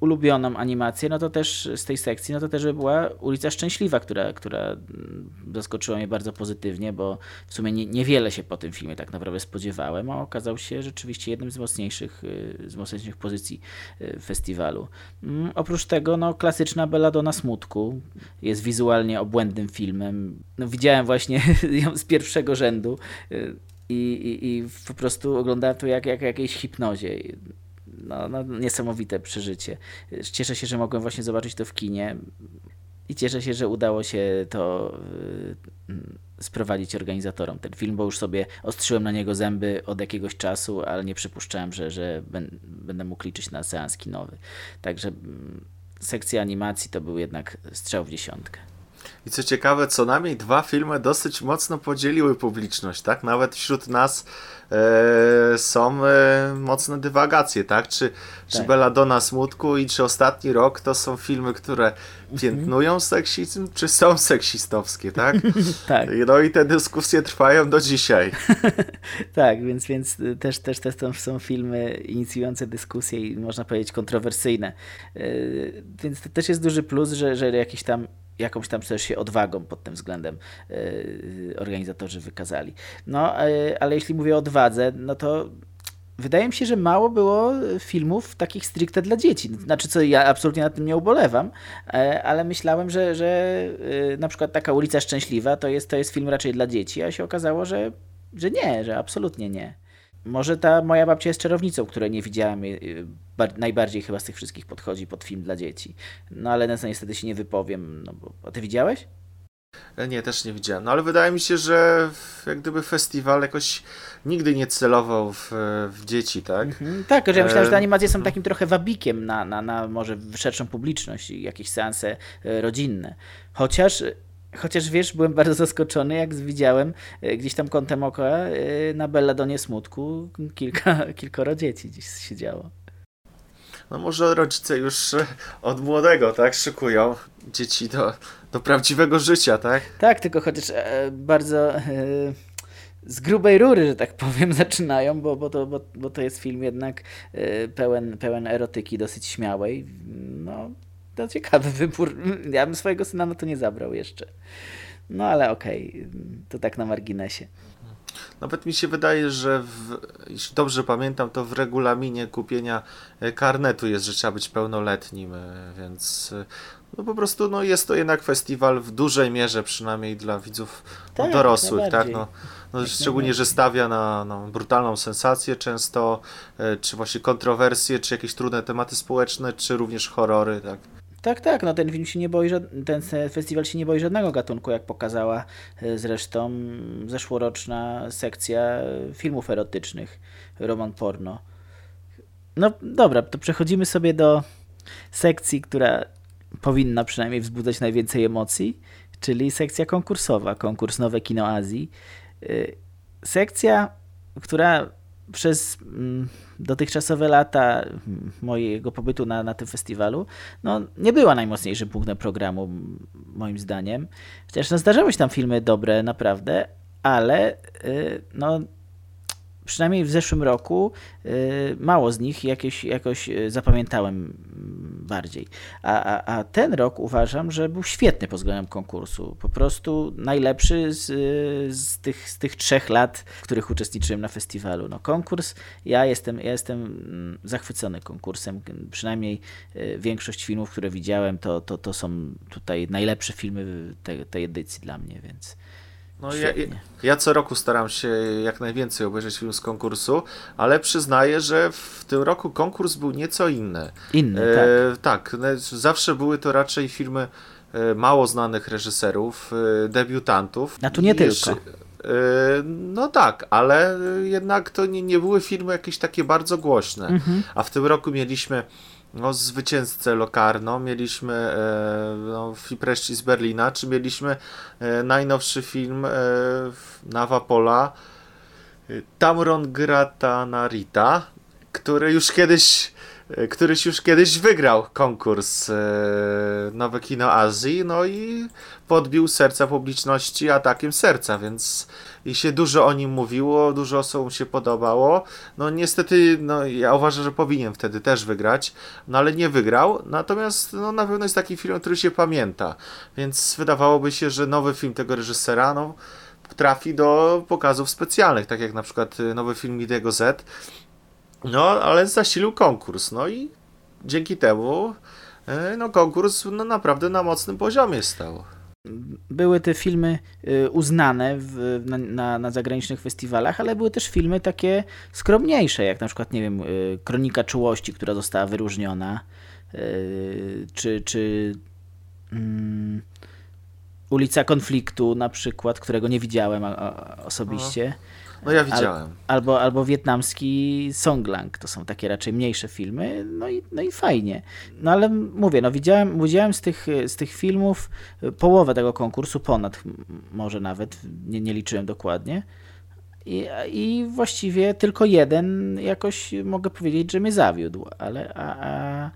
ulubioną animację, no to też z tej sekcji, no to też by była Ulica Szczęśliwa, która, która mm, zaskoczyła mnie bardzo pozytywnie, bo w sumie nie, niewiele się po tym filmie tak naprawdę spodziewałem, a okazał się rzeczywiście jednym z mocniejszych, y, z mocniejszych pozycji y, festiwalu. Mm, oprócz tego, no klasyczna Belladonna Smutku, jest wizualnie obłędnym filmem. No, widziałem właśnie ją z pierwszego rzędu y, i, i, i po prostu oglądałem to jak, jak jakiejś hipnozie. No, no, niesamowite przeżycie. Cieszę się, że mogłem właśnie zobaczyć to w kinie. i cieszę się, że udało się to sprowadzić organizatorom ten film, bo już sobie ostrzyłem na niego zęby od jakiegoś czasu, ale nie przypuszczałem, że, że będę mógł liczyć na seans kinowy. Także sekcja animacji to był jednak strzał w dziesiątkę. I co ciekawe, co najmniej dwa filmy dosyć mocno podzieliły publiczność, tak? Nawet wśród nas e, są e, mocne dywagacje, tak? Czy, czy tak. Belladonna Smutku i czy Ostatni Rok to są filmy, które piętnują seksizm, czy są seksistowskie, tak? tak. No i te dyskusje trwają do dzisiaj. tak, więc, więc też, też, też to są filmy inicjujące dyskusje i można powiedzieć kontrowersyjne. E, więc to też jest duży plus, że, że jakiś tam jakąś tam też się odwagą pod tym względem yy, organizatorzy wykazali. No, yy, ale jeśli mówię o odwadze, no to wydaje mi się, że mało było filmów takich stricte dla dzieci. Znaczy, co ja absolutnie nad tym nie ubolewam, yy, ale myślałem, że, że na przykład taka Ulica Szczęśliwa to jest, to jest film raczej dla dzieci, a się okazało, że, że nie, że absolutnie nie. Może ta moja babcia jest czarownicą, której nie widziałem. Y, najbardziej chyba z tych wszystkich podchodzi pod film dla dzieci. No ale niestety się nie wypowiem. No bo, a ty widziałeś? E, nie, też nie widziałem. No ale wydaje mi się, że jak gdyby festiwal jakoś nigdy nie celował w, w dzieci, tak? Mhm. Tak, że ja myślałem, że te animacje są takim trochę wabikiem na, na, na może szerszą publiczność i jakieś seanse e, rodzinne. Chociaż Chociaż wiesz, byłem bardzo zaskoczony, jak widziałem e, gdzieś tam kątem oka e, na Belladonie Smutku kilka, kilkoro dzieci gdzieś siedziało. No może rodzice już e, od młodego, tak, szykują dzieci do, do prawdziwego życia, tak? Tak, tylko chociaż bardzo z grubej rury, że tak powiem, zaczynają, bo, bo, to, bo, bo to jest film jednak pełen, pełen erotyki dosyć śmiałej. No, to ciekawy wybór. Ja bym swojego syna na to nie zabrał jeszcze. No ale okej, okay. to tak na marginesie. Nawet mi się wydaje, że w, jeśli dobrze pamiętam, to w regulaminie kupienia e, karnetu jest, że trzeba być pełnoletnim, e, więc e, no po prostu no jest to jednak festiwal w dużej mierze przynajmniej dla widzów no, tak, dorosłych, tak? No, no szczególnie, że stawia na no, brutalną sensację często, czy właśnie kontrowersje, czy jakieś trudne tematy społeczne, czy również horrory, tak? Tak, tak, no ten film się nie boi, ten festiwal się nie boi żadnego gatunku, jak pokazała e, zresztą zeszłoroczna sekcja filmów erotycznych, roman porno. No dobra, to przechodzimy sobie do sekcji, która powinna przynajmniej wzbudzać najwięcej emocji, czyli sekcja konkursowa, konkurs Nowe Kino Azji. E, sekcja, która przez mm, dotychczasowe lata mojego pobytu na, na tym festiwalu, no, nie była najmocniejszym punktem programu, moim zdaniem. Chociaż no, zdarzały się tam filmy dobre, naprawdę, ale yy, no, przynajmniej w zeszłym roku y, mało z nich jakieś, jakoś y, zapamiętałem bardziej. A, a, a ten rok uważam, że był świetny pod względem konkursu. Po prostu najlepszy z, y, z, tych, z tych trzech lat, w których uczestniczyłem na festiwalu. No, konkurs, ja jestem, ja jestem mm, zachwycony konkursem. Przynajmniej większość filmów, które widziałem, to, to, to są tutaj najlepsze filmy tej, tej edycji dla mnie, więc no ja, ja, co roku staram się jak najwięcej obejrzeć film z konkursu, ale przyznaję, że w tym roku konkurs był nieco inny. Inny, e, tak. tak. Zawsze były to raczej filmy e, mało znanych reżyserów, e, debiutantów. A tu nie tylko. E, no tak, ale jednak to nie, nie były filmy jakieś takie bardzo głośne. Mhm. A w tym roku mieliśmy no, zwycięzcę Locarno, mieliśmy e, no, z Berlina, czy mieliśmy e, najnowszy film e, Nava Pola e, Tamron Grata Narita, który już kiedyś któryś już kiedyś wygrał konkurs e, Nowe Kino Azji, no i podbił serca publiczności atakiem serca, więc i się dużo o nim mówiło, dużo osobom się podobało. No niestety, no ja uważam, że powinien wtedy też wygrać, no ale nie wygrał, natomiast no na pewno jest taki film, który się pamięta, więc wydawałoby się, że nowy film tego reżysera, no trafi do pokazów specjalnych, tak jak na przykład nowy film Midego Z, no, ale zasilił konkurs. No i dzięki temu e, no, konkurs no, naprawdę na mocnym poziomie stał. Były te filmy e, uznane w, na, na, na, zagranicznych festiwalach, ale były też filmy takie skromniejsze, jak na przykład, nie wiem, e, Kronika Czułości, która została wyróżniona, czy, czy mm, Ulica Konfliktu na przykład, którego nie widziałem osobiście. No ja widziałem. Al, albo, albo wietnamski Songlang, to są takie raczej mniejsze filmy, no i, no i fajnie. No ale mówię, no widziałem, widziałem z, tych, z tych filmów połowę tego konkursu, ponad może nawet, nie, nie liczyłem dokładnie. I, I właściwie tylko jeden jakoś mogę powiedzieć, że mnie zawiódł, ale a, a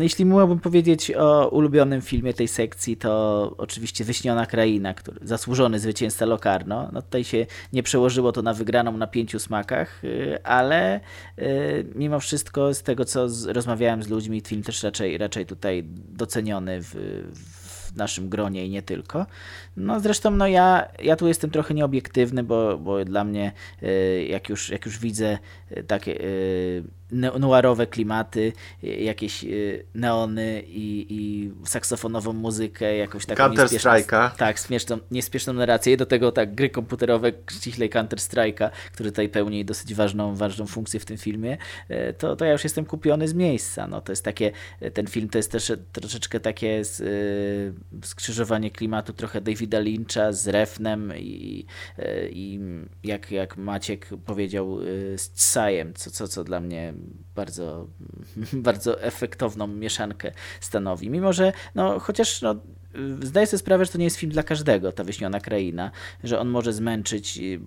jeśli mógłbym powiedzieć o ulubionym filmie tej sekcji, to oczywiście Wyśniona Kraina, który, zasłużony zwycięzca Locarno. No tutaj się nie przełożyło to na wygraną na pięciu smakach, y, ale y, mimo wszystko z tego, co rozmawiałem z ludźmi, film też raczej, raczej tutaj doceniony w, w naszym gronie i nie tylko. No zresztą no ja, ja tu jestem trochę nieobiektywny, bo, bo dla mnie y, jak już, jak już widzę takie noirowe klimaty, jakieś y, neony i, i saksofonową muzykę, jakąś taką Counter Strike'a. Tak, śmieszną, niespieszną narrację. Do tego tak gry komputerowe, ściślej Counter Strike'a, który tutaj pełni dosyć ważną, ważną funkcję w tym filmie, e, to, to ja już jestem kupiony z miejsca. No, to jest takie, ten film to jest też troszeczkę takie z, skrzyżowanie klimatu trochę Davida Lyncha z Refnem i, i jak, jak Maciek powiedział z Tsajem, co, co, co dla mnie bardzo, bardzo efektowną mieszankę stanowi. Mimo, że no, chociaż no, zdaję sobie sprawę, że to nie jest film dla każdego, ta wyśniona kraina, że on może zmęczyć i,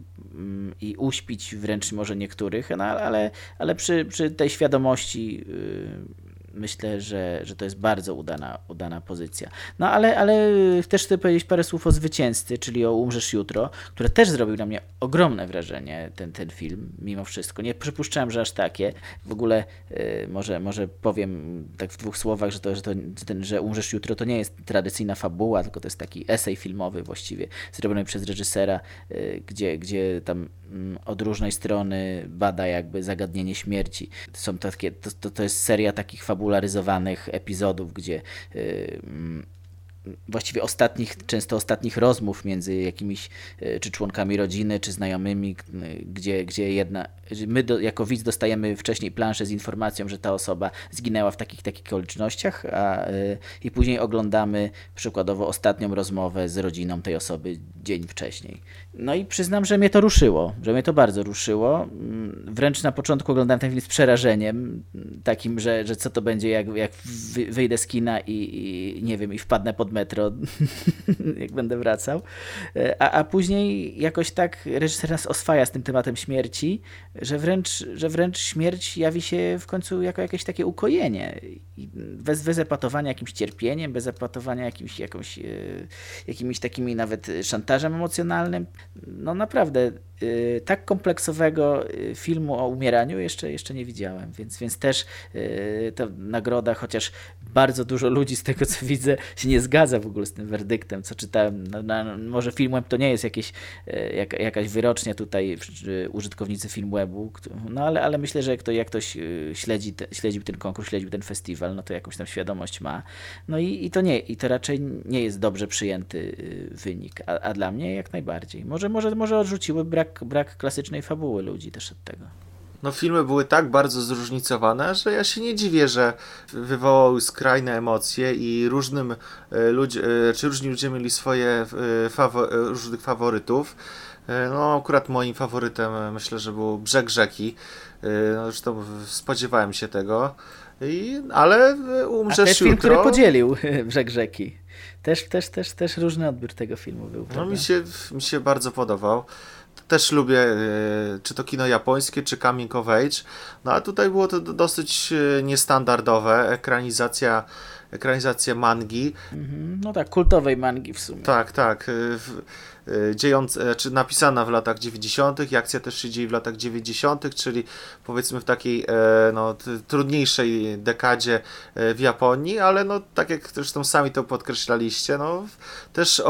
i uśpić wręcz może niektórych, no, ale, ale przy, przy tej świadomości y, myślę, że, że to jest bardzo udana, udana pozycja. No ale, ale też chcę powiedzieć parę słów o zwycięzcy, czyli o Umrzesz Jutro, które też zrobił na mnie ogromne wrażenie, ten, ten film, mimo wszystko. Nie przypuszczałem, że aż takie. W ogóle y, może, może powiem tak w dwóch słowach, że to, że, to, ten, że Umrzesz Jutro to nie jest tradycyjna fabuła, tylko to jest taki esej filmowy właściwie, zrobiony przez reżysera, y, gdzie, gdzie tam mm, od różnej strony bada jakby zagadnienie śmierci. Są takie, to, to, to jest seria takich fabul fabularyzowanych epizodów, gdzie y, właściwie ostatnich, często ostatnich rozmów między jakimiś y, czy członkami rodziny, czy znajomymi, gdzie, gdzie jedna, my do, jako widz dostajemy wcześniej planszę z informacją, że ta osoba zginęła w takich takich okolicznościach, a, y, i później oglądamy przykładowo ostatnią rozmowę z rodziną tej osoby dzień wcześniej. No i przyznam, że mnie to ruszyło, że mnie to bardzo ruszyło. Mm, wręcz na początku oglądałem ten film z przerażeniem, takim, że, że co to będzie, jak, jak wyjdę z kina i, i nie wiem, i wpadnę pod metro, jak będę wracał. E, a, a później jakoś tak reżyser nas oswaja z tym tematem śmierci, że wręcz, że wręcz śmierć jawi się w końcu jako jakieś takie ukojenie. Bez, bez epatowania jakimś cierpieniem, bez epatowania jakimś, jakąś, e, jakimiś takimi nawet szantażem emocjonalnym no naprawdę y, tak kompleksowego filmu o umieraniu jeszcze, jeszcze nie widziałem, więc, więc też ta nagroda, chociaż bardzo dużo ludzi z tego co widzę się nie zgadza w ogóle z tym werdyktem, co czytałem, no, no, może Filmweb to nie jest jakieś, jak, jakaś wyrocznia tutaj użytkownicy Filmwebu, no ale, ale myślę, że jak, to, jak ktoś śledzi, te, śledził ten konkurs, śledził ten festiwal, no to jakąś tam świadomość ma, no i, i to nie, i to raczej nie jest dobrze przyjęty wynik, a, a dla mnie jak najbardziej. Może, może, może odrzuciły brak, brak klasycznej fabuły ludzi też od tego. No filmy były tak bardzo zróżnicowane, że ja się nie dziwię, że wywołały skrajne emocje i różnym e, ludzie, e, czy różni ludzie mieli swoje e, fawo różnych faworytów. No akurat moim faworytem myślę, że był Brzeg Rzeki. No, zresztą spodziewałem się tego. I, ale umrzesz A to film, który podzielił Brzeg Rzeki. Też, też, też, też różny odbiór tego filmu był. No mi się, mi się bardzo podobał. Też lubię, e, czy to kino japońskie, czy coming of age. No a tutaj było to dosyć e, niestandardowe. Ekranizacja ekranizacja mangi. Mhm. No tak, kultowej mangi w sumie. Tak, tak. E, dziejąca, czy napisana w latach 90. i akcja też się dzieje w latach 90., czyli powiedzmy w takiej no, trudniejszej dekadzie w Japonii, ale no tak jak zresztą sami to podkreślaliście, no też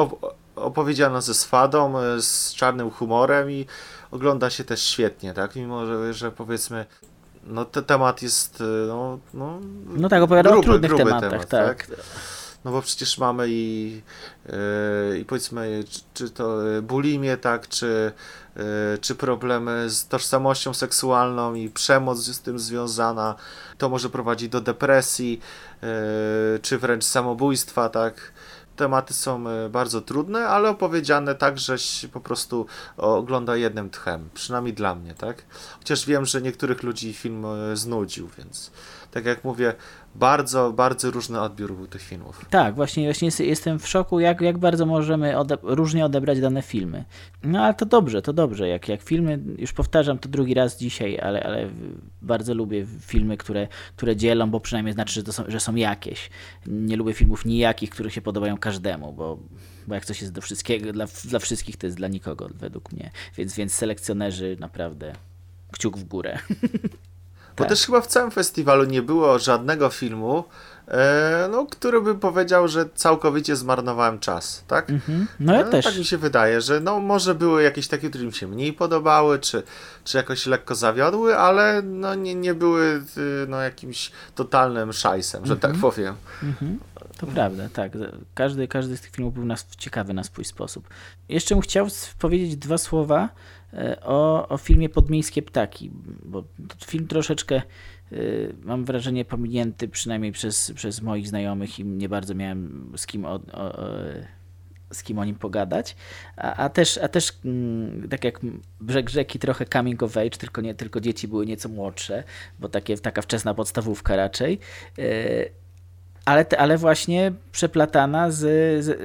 opowiedziano ze swadą, e, z czarnym humorem i ogląda się też świetnie, tak? Mimo, że, że powiedzmy no ten temat jest no, no, no tak, opowiada o trudnych tematach, temat, tak. tak. no bo przecież mamy i, yy, i powiedzmy, czy, czy to bulimię, tak, czy, yy, czy problemy z tożsamością seksualną i przemoc z tym związana, to może prowadzić do depresji, yy, czy wręcz samobójstwa, tak, tematy są e, bardzo trudne, ale opowiedziane tak, że się po prostu ogląda jednym tchem, przynajmniej dla mnie, tak? Chociaż wiem, że niektórych ludzi film e, znudził, więc tak jak mówię, bardzo, bardzo różny odbiór był tych filmów. Tak, właśnie, właśnie jestem w szoku, jak, jak bardzo możemy ode różnie odebrać dane filmy. No ale to dobrze, to dobrze. Jak, jak filmy, już powtarzam to drugi raz dzisiaj, ale, ale bardzo lubię filmy, które, które dzielą, bo przynajmniej znaczy, że, to są, że są jakieś. Nie lubię filmów nijakich, które się podobają każdemu, bo, bo jak coś jest do wszystkiego, dla, dla wszystkich, to jest dla nikogo, według mnie. Więc, więc selekcjonerzy naprawdę kciuk w górę. Bo tak. też chyba w całym festiwalu nie było żadnego filmu, e, no, który by powiedział, że całkowicie zmarnowałem czas, tak? Mhm. No ja no, też. Tak mi się wydaje, że no, może były jakieś takie, które mi się mniej podobały, czy, czy jakoś lekko zawiodły, ale no, nie, nie były y, no, jakimś totalnym szajsem, że tak mhm. powiem. Mhm. To prawda, tak. Każdy, każdy z tych filmów był nas, ciekawy na swój sposób. Jeszcze bym chciał powiedzieć dwa słowa E, o, o filmie Podmiejskie Ptaki, bo film troszeczkę e, mam wrażenie pominięty przynajmniej przez, przez moich znajomych i nie bardzo miałem z kim o, o, z kim o nim pogadać, a, a, też, a też mm, tak jak Brzeg Rzeki trochę coming of age, tylko, nie, tylko dzieci były nieco młodsze, bo takie, taka wczesna podstawówka raczej. Ale, ale właśnie przeplatana z, z,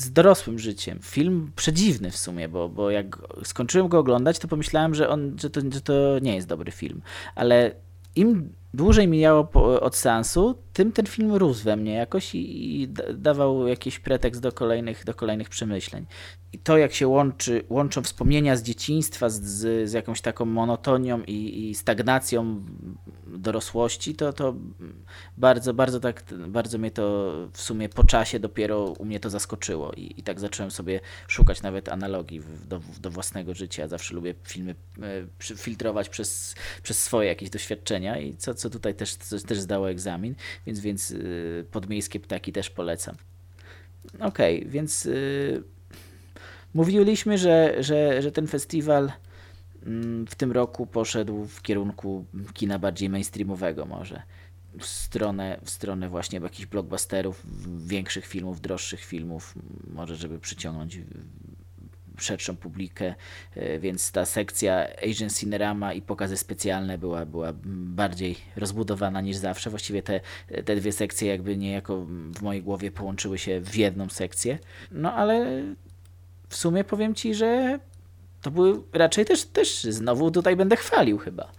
z, dorosłym życiem. Film przedziwny w sumie, bo, bo jak skończyłem go oglądać, to pomyślałem, że, on, że, to, że to nie jest dobry film. Ale im dłużej mijało po, od seansu, tym ten film rósł we mnie jakoś i, i, dawał jakiś pretekst do kolejnych, do kolejnych przemyśleń. I to, jak się łączy, łączą wspomnienia z dzieciństwa z, z, z jakąś taką monotonią i, i, stagnacją dorosłości, to, to bardzo, bardzo tak, bardzo mnie to w sumie po czasie dopiero u mnie to zaskoczyło i, i tak zacząłem sobie szukać nawet analogii do, do własnego życia. Zawsze lubię filmy e, filtrować przez, przez swoje jakieś doświadczenia i co, co tutaj też, też zdało egzamin więc, więc y, podmiejskie ptaki też polecam. Okej, okay, więc yy, mówiliśmy, że, że, że ten festiwal w tym roku poszedł w kierunku kina bardziej mainstreamowego może. W stronę, w stronę właśnie jakichś blockbusterów, większych filmów, droższych filmów, może żeby przyciągnąć szerszą publikę, e, więc ta sekcja Asian Cinerama i pokazy specjalne była, była bardziej rozbudowana niż zawsze. Właściwie te, te dwie sekcje jakby niejako w mojej głowie połączyły się w jedną sekcję. No ale w sumie powiem Ci, że to były raczej też, też znowu tutaj będę chwalił chyba.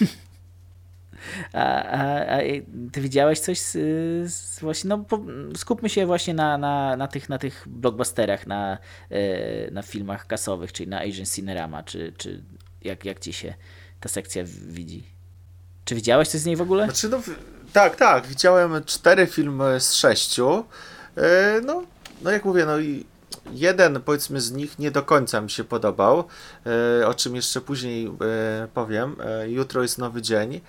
A, a, a, ty widziałeś coś z, z właśnie, no po, skupmy się właśnie na, na, na, tych, na tych blockbusterach, na, e, na filmach kasowych, czyli na Asian Cinerama, czy, czy jak, jak ci się ta sekcja widzi? Czy widziałeś coś z niej w ogóle? Znaczy, no, tak, tak, widziałem cztery filmy z sześciu, e, no, no jak mówię, no i jeden powiedzmy z nich nie do końca mi się podobał, e, o czym jeszcze później powiem, jutro jest nowy dzień,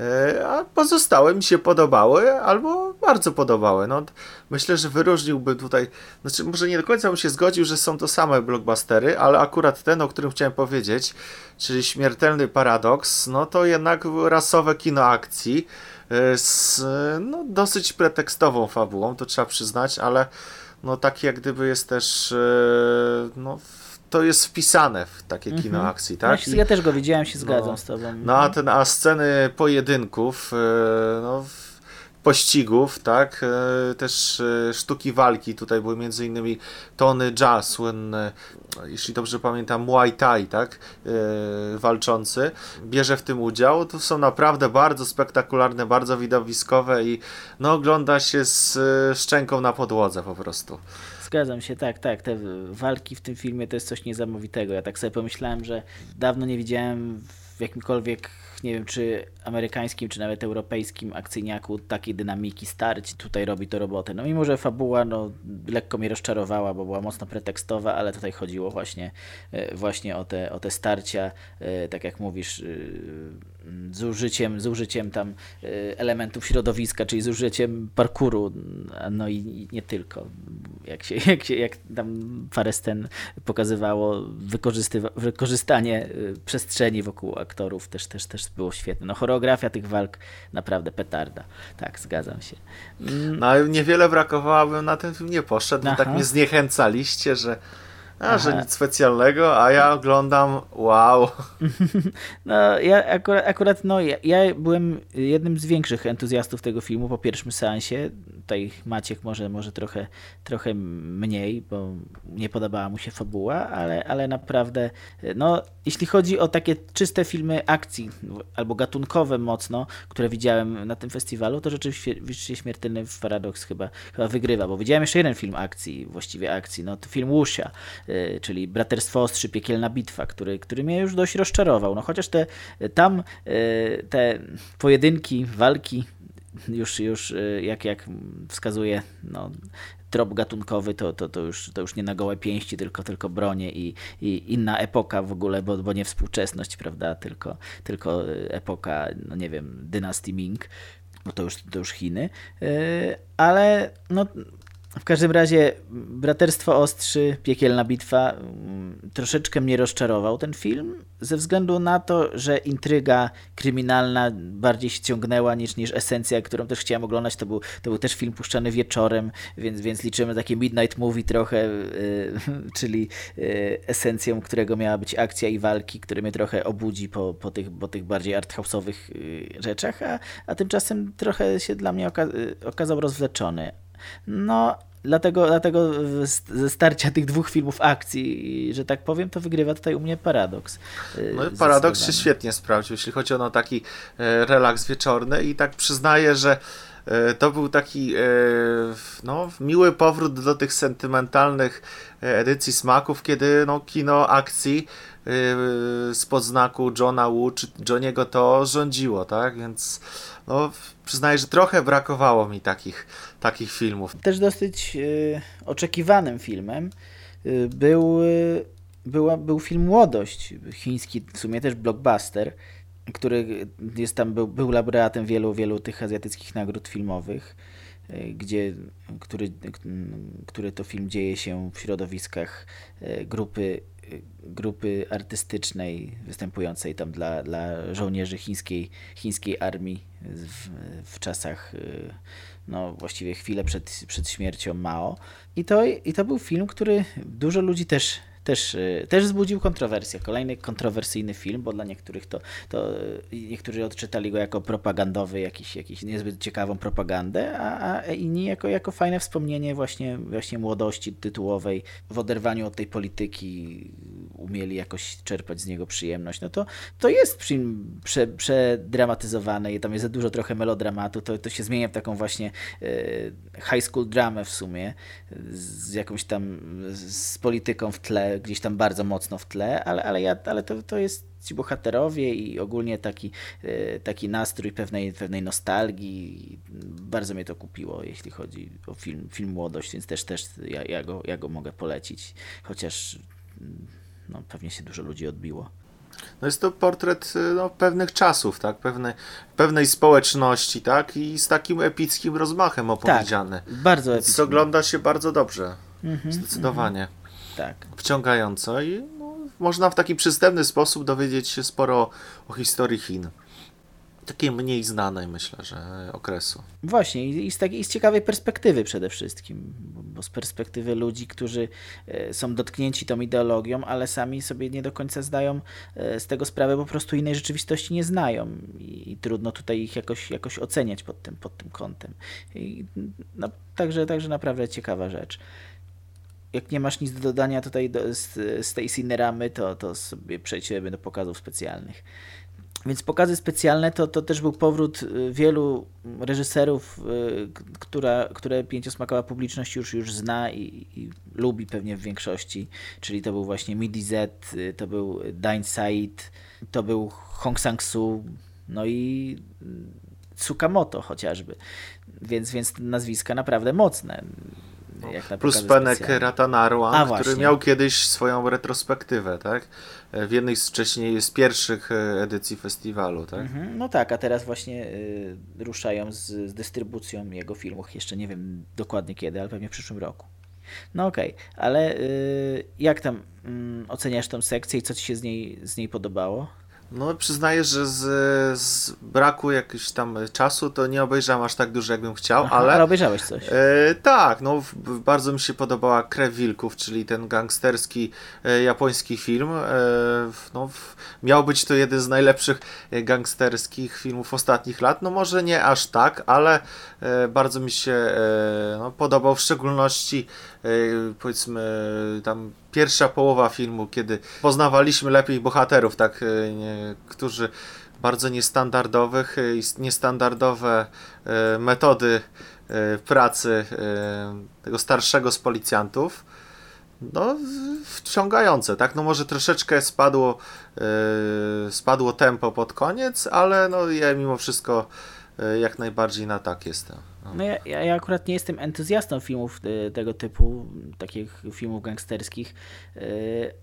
E, a pozostałe mi się podobały albo bardzo podobały. No, myślę, że wyróżniłbym tutaj, znaczy może nie do końca bym się zgodził, że są to same blockbustery, ale akurat ten, o którym chciałem powiedzieć, czyli Śmiertelny Paradoks, no to jednak rasowe kino akcji e, z no, dosyć pretekstową fabułą, to trzeba przyznać, ale no tak jak gdyby jest też e, no, to jest wpisane w takie kino mhm. akcji, tak? No, ja też go widziałem, się zgadzam no, z tobą. No a, ten, a sceny pojedynków, e, no, pościgów, tak, e, też e, sztuki walki, tutaj były między innymi Tony Jaa, słynny, jeśli dobrze pamiętam, Muay Thai, tak, walczący, bierze w tym udział, to są naprawdę bardzo spektakularne, bardzo widowiskowe i no ogląda się z szczęką na podłodze po prostu. Zgadzam się, tak, tak. Te walki w tym filmie to jest coś niesamowitego. Ja tak sobie pomyślałem, że dawno nie widziałem w jakimkolwiek nie wiem, czy amerykańskim, czy nawet europejskim akcyjniaku takiej dynamiki starć. Tutaj robi to robotę. No mimo, że fabuła no, lekko mnie rozczarowała, bo była mocno pretekstowa, ale tutaj chodziło właśnie, e, właśnie o, te, o te starcia, e, tak jak mówisz, z użyciem, z użyciem tam elementów środowiska, czyli z użyciem parkuru, no i nie tylko. Jak, się, jak, się, jak tam parę scen pokazywało, wykorzystanie przestrzeni wokół aktorów też, też, też było świetne. No choreografia tych walk naprawdę petarda. Tak, zgadzam się. Mm. No ale niewiele brakowało, bym na ten film nie poszedł, tak mnie zniechęcaliście, że a, że nic specjalnego, a ja oglądam, wow. No, ja akurat, akurat no, ja, ja, byłem jednym z większych entuzjastów tego filmu po pierwszym seansie. Tutaj Maciek może, może trochę, trochę mniej, bo nie podobała mu się fabuła, ale, ale naprawdę, no, jeśli chodzi o takie czyste filmy akcji albo gatunkowe mocno, które widziałem na tym festiwalu, to rzeczywiście Śmiertelny Paradoks chyba, chyba wygrywa, bo widziałem jeszcze jeden film akcji, właściwie akcji, no to film Łusia, czyli Braterstwo Ostrzy, Piekielna Bitwa, który, który mnie już dość rozczarował. No chociaż te tam y, te pojedynki, walki już, już y, jak, jak wskazuje no, trop gatunkowy, to, to, to, już, to już nie na gołe pięści, tylko, tylko bronie i, i inna epoka w ogóle, bo, bo nie współczesność, prawda, tylko, tylko epoka, no nie wiem, dynastii Ming, bo to już, to już Chiny, ale no w każdym razie Braterstwo Ostrzy, Piekielna Bitwa mm, troszeczkę mnie rozczarował ten film, ze względu na to, że intryga kryminalna bardziej się ciągnęła niż, niż esencja, którą też chciałem oglądać. To był, to był też film puszczany wieczorem, więc, więc liczymy takie midnight movie trochę, yy, czyli yy, esencją którego miała być akcja i walki, który mnie trochę obudzi po, po, tych, po tych bardziej arthouse'owych yy, rzeczach, a, a tymczasem trochę się dla mnie oka okazał rozwleczony. No, dlatego, dlatego ze starcia tych dwóch filmów akcji, że tak powiem, to wygrywa tutaj u mnie paradoks. Y, no paradoks się świetnie sprawdził, jeśli chodzi o no, taki e, relaks wieczorny i tak przyznaję, że e, to był taki e, no, miły powrót do tych sentymentalnych edycji smaków, kiedy no, kino akcji z podznaku Johna Woo czy Johniego to rządziło, tak? Więc no, przyznaję, że trochę brakowało mi takich, takich filmów. Też dosyć y, oczekiwanym filmem y, był, y, była, był film Młodość, chiński, w sumie też blockbuster, który jest tam, był, był laureatem wielu, wielu tych azjatyckich nagród filmowych, gdzie, który, który to film dzieje się w środowiskach grupy grupy artystycznej występującej tam dla, dla żołnierzy chińskiej, chińskiej armii w, w czasach no właściwie chwilę przed, przed śmiercią Mao. I to, I to był film, który dużo ludzi też też, y, też wzbudził kontrowersję. Kolejny kontrowersyjny film, bo dla niektórych to, to niektórzy odczytali go jako propagandowy, jakiś, jakiś niezbyt ciekawą propagandę, a, a inni jako, jako fajne wspomnienie właśnie, właśnie młodości tytułowej, w oderwaniu od tej polityki umieli jakoś czerpać z niego przyjemność. No to, to jest film prze, przedramatyzowany i tam jest za dużo trochę melodramatu, to, to się zmienia w taką właśnie y, high school dramę w sumie, z jakąś tam, z polityką w tle, gdzieś tam bardzo mocno w tle, ale, ale, ja, ale to, to jest ci bohaterowie i ogólnie taki, e, taki nastrój pewnej, pewnej nostalgii. Bardzo mnie to kupiło, jeśli chodzi o film, film Młodość, więc też, też ja, ja, go, ja go mogę polecić, chociaż no, pewnie się dużo ludzi odbiło. No jest to portret no, pewnych czasów, tak? Pewne, pewnej społeczności, tak? I z takim epickim rozmachem opowiedziany. Tak, bardzo epicki. Co ogląda się bardzo dobrze. Mm -hmm, Zdecydowanie. Mm -hmm tak. wciągająco i no, można w taki przystępny sposób dowiedzieć się sporo o historii Chin. Takiej mniej znanej, myślę, że okresu. Właśnie, i z, takiej, z ciekawej perspektywy przede wszystkim, bo z perspektywy ludzi, którzy e, są dotknięci tą ideologią, ale sami sobie nie do końca zdają e, z tego sprawę, po prostu innej rzeczywistości nie znają i, i trudno tutaj ich jakoś, jakoś oceniać pod tym, pod tym kątem. I, no, także, także naprawdę ciekawa rzecz jak nie masz nic do dodania tutaj do, z, z tej Cineramy, to, to sobie przejdziemy do pokazów specjalnych. Więc pokazy specjalne to, to też był powrót y, wielu reżyserów, y, która, które pięciosmakowa publiczność już, już zna i, i lubi pewnie w większości. Czyli to był właśnie Midi Z, y, to był Dain Said, to był Hong Sang-soo, no i Tsukamoto chociażby. Więc, więc nazwiska naprawdę mocne. Plus Penek Ratanaru, który miał kiedyś swoją retrospektywę, tak? W jednej z wcześniej, z pierwszych e, edycji festiwalu, tak? Mhm, no tak, a teraz właśnie y, ruszają z, z, dystrybucją jego filmów. Jeszcze nie wiem dokładnie kiedy, ale pewnie w przyszłym roku. No okej, okay. ale y, jak tam y, oceniasz tą sekcję i co ci się z niej, z niej podobało? No, przyznaję, że z, z braku jakiegoś tam czasu to nie obejrzałem aż tak dużo, jakbym chciał, Aha, ale. Ale obejrzałeś coś. E, tak, no, w, bardzo mi się podobała Krew Wilków, czyli ten gangsterski e, japoński film. E, no, w, miał być to jeden z najlepszych e, gangsterskich filmów ostatnich lat. No, może nie aż tak, ale e, bardzo mi się no, podobał, w szczególności powiedzmy tam pierwsza połowa filmu, kiedy poznawaliśmy lepiej bohaterów, tak, e, którzy bardzo niestandardowych e, niestandardowe e, metody pracy tego starszego z policjantów. No, wciągające, tak? No może troszeczkę spadło, spadło tempo pod koniec, ale no ja mimo wszystko jak najbardziej na tak jestem. No ja, ja akurat nie jestem entuzjastą filmów y, tego typu, takich filmów gangsterskich, y,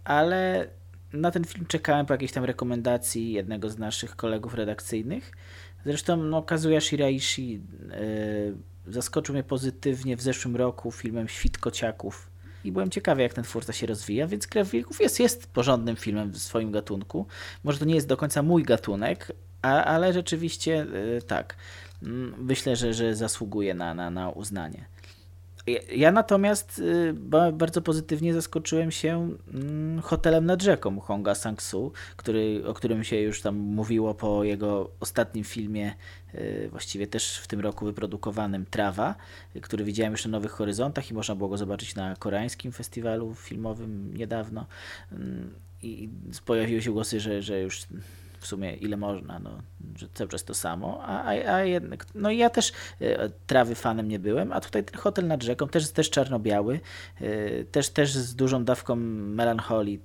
ale na ten film czekałem po jakiejś tam rekomendacji jednego z naszych kolegów redakcyjnych. Zresztą no, Kazuya Shiraishi zaskoczył mnie pozytywnie w zeszłym roku filmem Świt Kociaków i byłem ciekawy, jak ten twórca się rozwija, więc Krew Wilków jest, jest porządnym filmem w swoim gatunku. Może to nie jest do końca mój gatunek, a, ale rzeczywiście tak. Mm, myślę, że, że zasługuje na, na, na uznanie. Ja natomiast y, bardzo pozytywnie zaskoczyłem się mm, hotelem nad rzeką Honga Sang-soo, który, o którym się już tam mówiło po jego ostatnim filmie, y, właściwie też w tym roku wyprodukowanym Trawa, który widziałem już na Nowych Horyzontach i można było go zobaczyć na koreańskim festiwalu filmowym niedawno. Mm, I pojawiły się głosy, że, że już w sumie ile można, no, że cały czas to samo, a, a, a jednak, no ja też e, trawy fanem nie byłem, a tutaj ten hotel nad rzeką też, też czarno-biały, e, też, też z dużą dawką melancholii,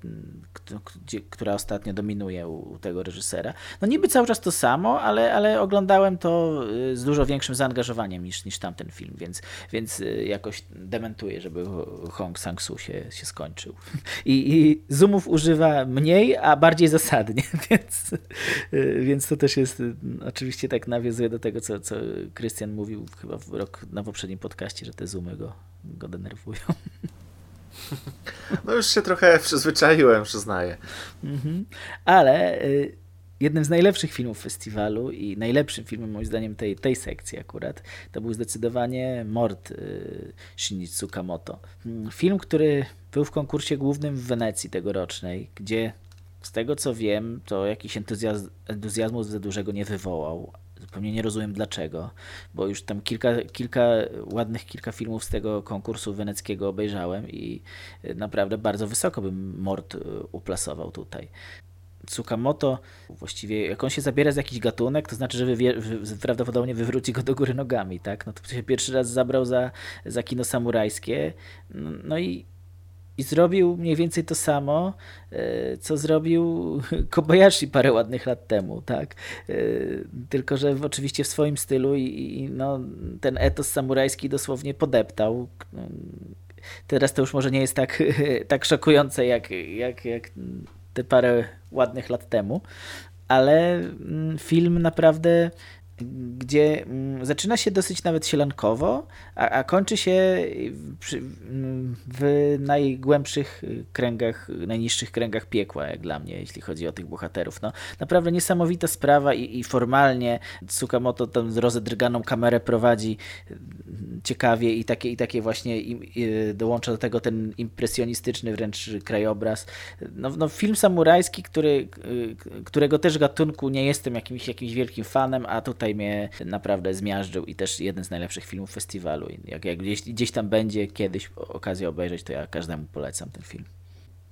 która ostatnio dominuje u, u, tego reżysera. No niby cały czas to samo, ale, ale oglądałem to e, z dużo większym zaangażowaniem niż, niż tamten film, więc, więc jakoś dementuję, żeby Hong Sang-soo się, się skończył. I, I zoomów używa mniej, a bardziej zasadnie, więc Więc to też jest, oczywiście tak nawiązuje do tego, co, co Krystian mówił chyba w rok na poprzednim podcaście, że te zoomy go, go denerwują. No już się trochę przyzwyczaiłem, przyznaję. Mhm. Ale y, jednym z najlepszych filmów festiwalu i najlepszym filmem moim zdaniem tej, tej sekcji akurat, to był zdecydowanie Mord y, Shinichi Kamoto. Mm, film, który był w konkursie głównym w Wenecji tegorocznej, gdzie z tego co wiem, to jakiś entuzjazm, entuzjazmu za dużego nie wywołał. Zupełnie nie rozumiem dlaczego, bo już tam kilka, kilka ładnych kilka filmów z tego konkursu weneckiego obejrzałem i naprawdę bardzo wysoko bym Mord e, uplasował tutaj. Tsukamoto, właściwie jak on się zabiera z jakiś gatunek, to znaczy, że wywie, wy, prawdopodobnie wywróci go do góry nogami, tak? No to się pierwszy raz zabrał za, za kino samurajskie, no i i zrobił mniej więcej to samo, e, co zrobił Kobayashi parę ładnych lat temu, tak? E, tylko, że oczywiście w swoim stylu i, i no, ten etos samurajski dosłownie podeptał. Teraz to już może nie jest tak, tak szokujące jak, jak, jak te parę ładnych lat temu, ale mm, film naprawdę gdzie mm, zaczyna się dosyć nawet sielankowo, a, a kończy się przy, w najgłębszych kręgach, najniższych kręgach piekła, jak dla mnie, jeśli chodzi o tych bohaterów. No, naprawdę niesamowita sprawa i, i formalnie Tsukamoto tą rozedrganą kamerę prowadzi ciekawie i takie, i takie właśnie im, i dołącza do tego ten impresjonistyczny wręcz krajobraz. No, no film samurajski, który, którego też gatunku nie jestem jakimś, jakimś wielkim fanem, a tutaj mnie naprawdę zmiażdżył i też jeden z najlepszych filmów festiwalu. Jak, jak gdzieś, gdzieś tam będzie kiedyś okazja obejrzeć, to ja każdemu polecam ten film.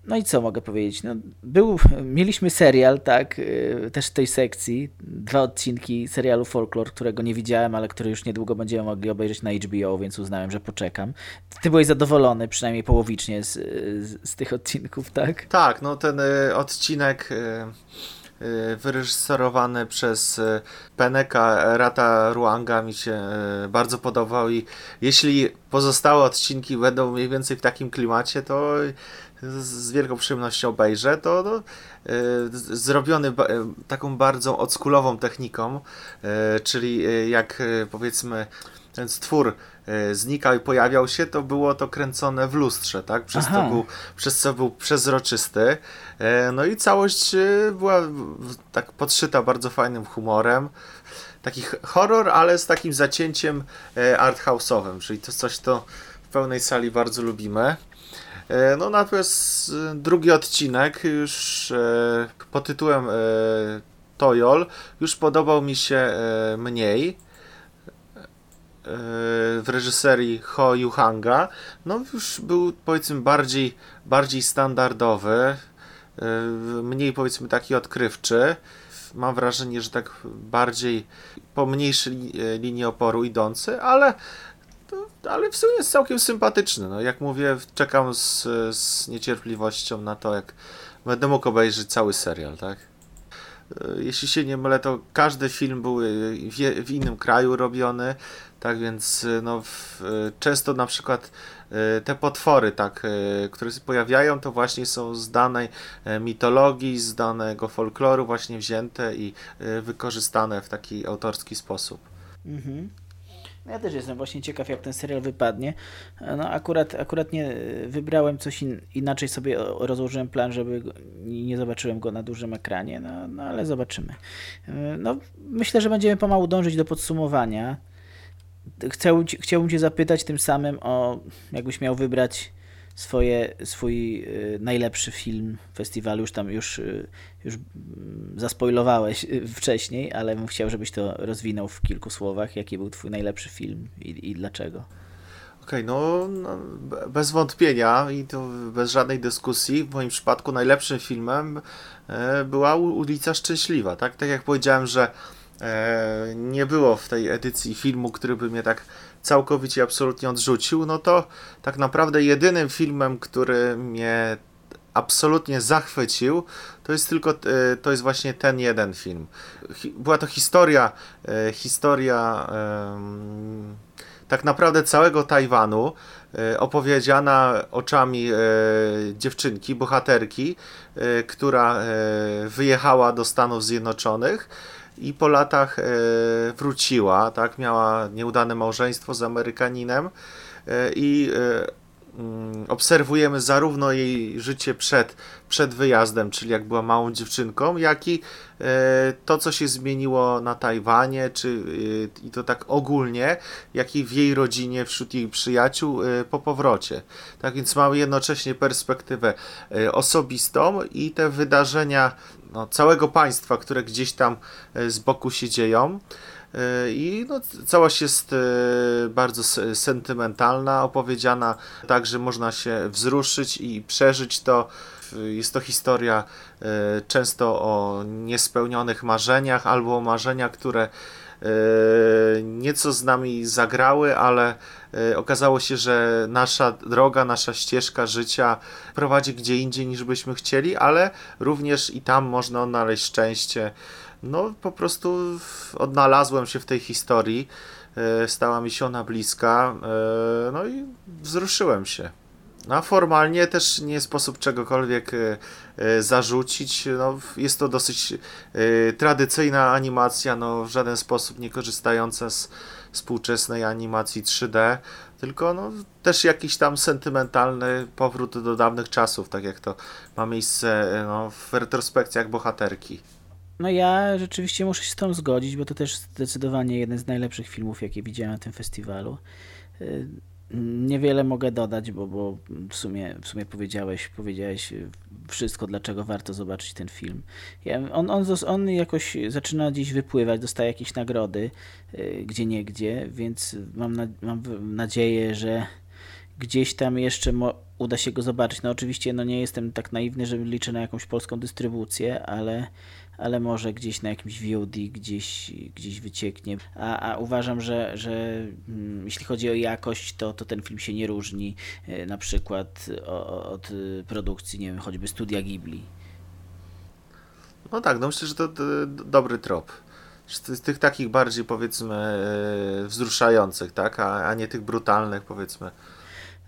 No i co mogę powiedzieć? No, był, mieliśmy serial, tak, y, też w tej sekcji, dwa odcinki serialu Folklore, którego nie widziałem, ale który już niedługo będziemy mogli obejrzeć na HBO, więc uznałem, że poczekam. Ty byłeś zadowolony, przynajmniej połowicznie z, z, z tych odcinków, tak? Tak, no ten y, odcinek y, wyreżyserowany przez Peneka Rata Ruanga mi się bardzo podobał i jeśli pozostałe odcinki będą mniej więcej w takim klimacie, to z wielką przyjemnością obejrzę, to no, zrobiony taką bardzo odskulową techniką, czyli jak powiedzmy ten stwór E, znikał i pojawiał się, to było to kręcone w lustrze, tak? Przez, to był, przez co był przezroczysty. E, no i całość e, była tak podszyta bardzo fajnym humorem. Taki horror, ale z takim zacięciem arthouse'owym, czyli to coś, to w pełnej sali bardzo lubimy. No natomiast drugi odcinek już pod tytułem Toyol już podobał mi się mniej w reżyserii Ho Yuhanga, no już był powiedzmy bardziej, bardziej standardowy, e, mniej powiedzmy taki odkrywczy. Mam wrażenie, że tak bardziej po mniejszej linii oporu idący, ale, ale w sumie jest całkiem sympatyczny. No, jak mówię, czekam z, z niecierpliwością na to, jak będę mógł obejrzeć cały serial, tak? E, jeśli się nie mylę, to każdy film był w innym kraju robiony. Tak więc y, no, w, y, często na przykład y, te potwory, tak, które się pojawiają, to właśnie są z danej e, mitologii, z danego folkloru właśnie wzięte i wykorzystane w taki autorski sposób. Mhm. Ja też jestem właśnie ciekaw, jak ten serial wypadnie. No akurat, akurat nie wybrałem coś in, inaczej sobie rozłożyłem plan, żeby nie zobaczyłem go na dużym ekranie, no, no ale zobaczymy. No, myślę, że będziemy pomału dążyć do podsumowania. Chciałbym, Cię zapytać tym samym o, jakbyś miał wybrać swoje, swój y, najlepszy film festiwalu, już tam już, y, już mm, zaspoilowałeś y, wcześniej, ale bym chciał, żebyś to rozwinął w kilku słowach. Jaki był Twój najlepszy film i, i dlaczego? Okej, okay, no, no, bez wątpienia i to bez żadnej dyskusji, w moim przypadku najlepszym filmem e, była Ulica Szczęśliwa, tak? Tak jak powiedziałem, że nie było w tej edycji filmu, który by mnie tak całkowicie absolutnie odrzucił, no to tak naprawdę jedynym filmem, który mnie absolutnie zachwycił, to jest tylko, e, to jest właśnie ten jeden film. Była to historia, e, historia tak naprawdę całego Tajwanu, opowiedziana oczami dziewczynki, bohaterki, która wyjechała do Stanów Zjednoczonych i po latach e, wróciła, tak, miała nieudane małżeństwo z Amerykaninem e, i e, mm, obserwujemy zarówno jej życie przed, przed wyjazdem, czyli jak była małą dziewczynką, jak i to, co się zmieniło na Tajwanie, czy i to tak ogólnie, jak i w jej rodzinie, wśród jej przyjaciół po powrocie. Tak więc mamy jednocześnie perspektywę osobistą i te wydarzenia no, całego państwa, które gdzieś tam e, z boku się dzieją. E, I no, całość jest e, bardzo sentymentalna, opowiedziana tak, że można się wzruszyć i przeżyć to. Jest to historia często o niespełnionych marzeniach albo o marzeniach, które nieco z nami zagrały, ale E, okazało się, że nasza droga, nasza ścieżka życia prowadzi gdzie indziej niż byśmy chcieli, ale również i tam można odnaleźć szczęście. No, po prostu odnalazłem się w tej historii, e, stała mi się ona bliska, e, no i wzruszyłem się. No, formalnie też nie sposób czegokolwiek zarzucić. No, jest to dosyć tradycyjna animacja, no, w żaden sposób nie korzystająca z współczesnej animacji 3D, tylko no, też jakiś tam sentymentalny powrót do dawnych czasów, tak jak to ma miejsce no, w retrospekcjach bohaterki. No ja rzeczywiście muszę się z tą zgodzić, bo to też zdecydowanie jeden z najlepszych filmów, jakie widziałem na tym festiwalu. Y, Niewiele mogę dodać, bo, bo w, sumie, w sumie powiedziałeś, powiedziałeś wszystko, dlaczego warto zobaczyć ten film. Ja, on, on, on jakoś zaczyna dziś wypływać, dostaje jakieś nagrody yy, gdzie nie gdzie, więc mam, na, mam nadzieję, że gdzieś tam jeszcze uda się go zobaczyć. No oczywiście no nie jestem tak naiwny, że liczę na jakąś polską dystrybucję, ale ale może gdzieś na jakimś VOD gdzieś, gdzieś wycieknie. A, a uważam, że, że mm, jeśli chodzi o jakość, to, to ten film się nie różni e, na przykład od produkcji, nie wiem, choćby studia Ghibli. No tak, no myślę, że to, to dobry trop. Z tych takich bardziej powiedzmy e, wzruszających, tak, a, a nie tych brutalnych powiedzmy.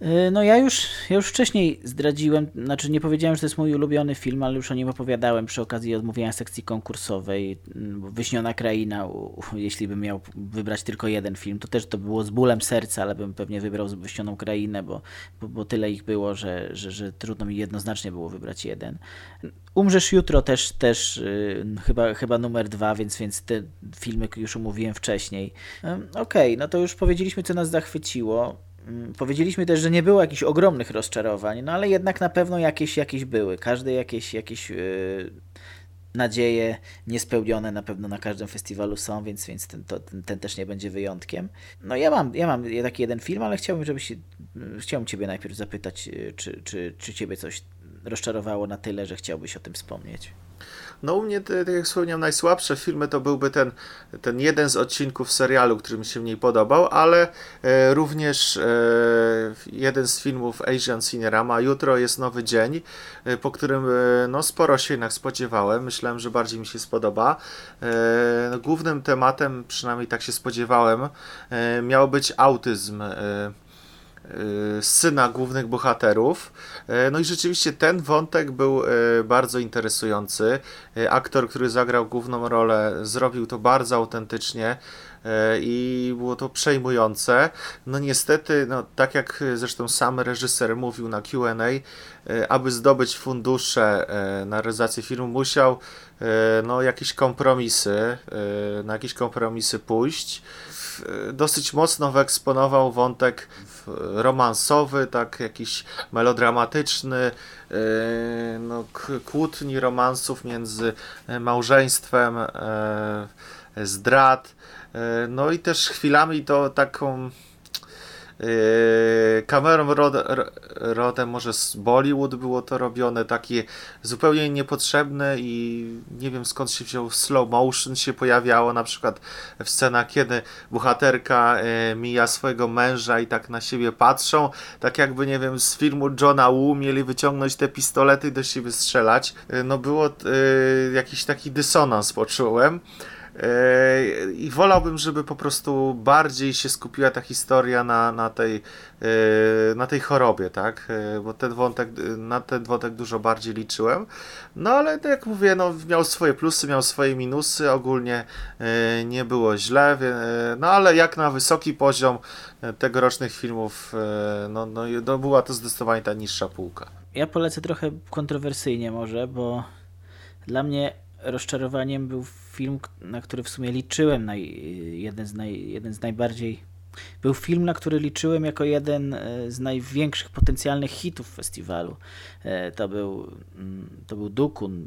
E, no ja już, ja już wcześniej zdradziłem, znaczy nie powiedziałem, że to jest mój ulubiony film, ale już o nim opowiadałem przy okazji odmówienia sekcji konkursowej. Mm, Wyśniona Kraina, jeśli bym miał wybrać tylko jeden film, to też to było z bólem serca, ale bym pewnie wybrał Wyśnioną Krainę, bo, bo, bo tyle ich było, że, że, że trudno mi jednoznacznie było wybrać jeden. Umrzesz jutro też, też yy, chyba, chyba numer dwa, więc, więc te filmy już umówiłem wcześniej. Yy, Okej, okay, no to już powiedzieliśmy, co nas zachwyciło. Mm, powiedzieliśmy też, że nie było jakichś ogromnych rozczarowań, no ale jednak na pewno jakieś, jakieś były. Każde jakieś, jakieś yy, nadzieje niespełnione na pewno na każdym festiwalu są, więc, więc ten, to, ten, ten, też nie będzie wyjątkiem. No ja mam, ja mam taki jeden film, ale chciałbym, żebyś, chciałbym Ciebie najpierw zapytać, czy, czy, czy Ciebie coś rozczarowało na tyle, że chciałbyś o tym wspomnieć. No u mnie, tak jak wspomniałem, najsłabsze filmy to byłby ten, ten jeden z odcinków serialu, który mi się mniej podobał, ale e, również e, jeden z filmów Asian Cinerama. Jutro jest nowy dzień, e, po którym e, no, sporo się jednak spodziewałem. Myślałem, że bardziej mi się spodoba. E, no, głównym tematem, przynajmniej tak się spodziewałem, e, miał być autyzm syna głównych bohaterów. Y, no i rzeczywiście ten wątek był y, bardzo interesujący. Aktor, który zagrał główną rolę, zrobił to bardzo autentycznie i było to przejmujące. No niestety, no, tak jak zresztą sam reżyser mówił na QA, aby zdobyć fundusze na realizację filmu, musiał no, jakieś kompromisy, na jakieś kompromisy pójść. Dosyć mocno wyeksponował wątek romansowy, tak jakiś melodramatyczny, e, no, kłótni romansów między małżeństwem, e, zdrad, e, no i też chwilami to taką Yy, kamerą rodem może z Bollywood było to robione, takie zupełnie niepotrzebne i nie wiem skąd się wziął slow motion się pojawiało na przykład w scenach, kiedy bohaterka yy, mija swojego męża i tak na siebie patrzą, tak jakby nie wiem z filmu Johna Woo mieli wyciągnąć te pistolety i do siebie strzelać. No było jakiś taki dysonans poczułem. I wolałbym, żeby po prostu bardziej się skupiła ta historia na, na, tej, e, na tej chorobie, tak? E, bo ten wątek, na ten wątek dużo bardziej liczyłem. No ale tak jak mówię, no, miał swoje plusy, miał swoje minusy, ogólnie e, nie było źle, no ale jak na wysoki poziom tegorocznych filmów, no, no, no była to zdecydowanie ta niższa półka. Ja polecę trochę kontrowersyjnie może, bo dla mnie rozczarowaniem był film, na który w sumie liczyłem, na jeden, z naj, jeden z najbardziej. Był film, na który liczyłem jako jeden e, z największych potencjalnych hitów festiwalu. E, to był, mm, to był Dukun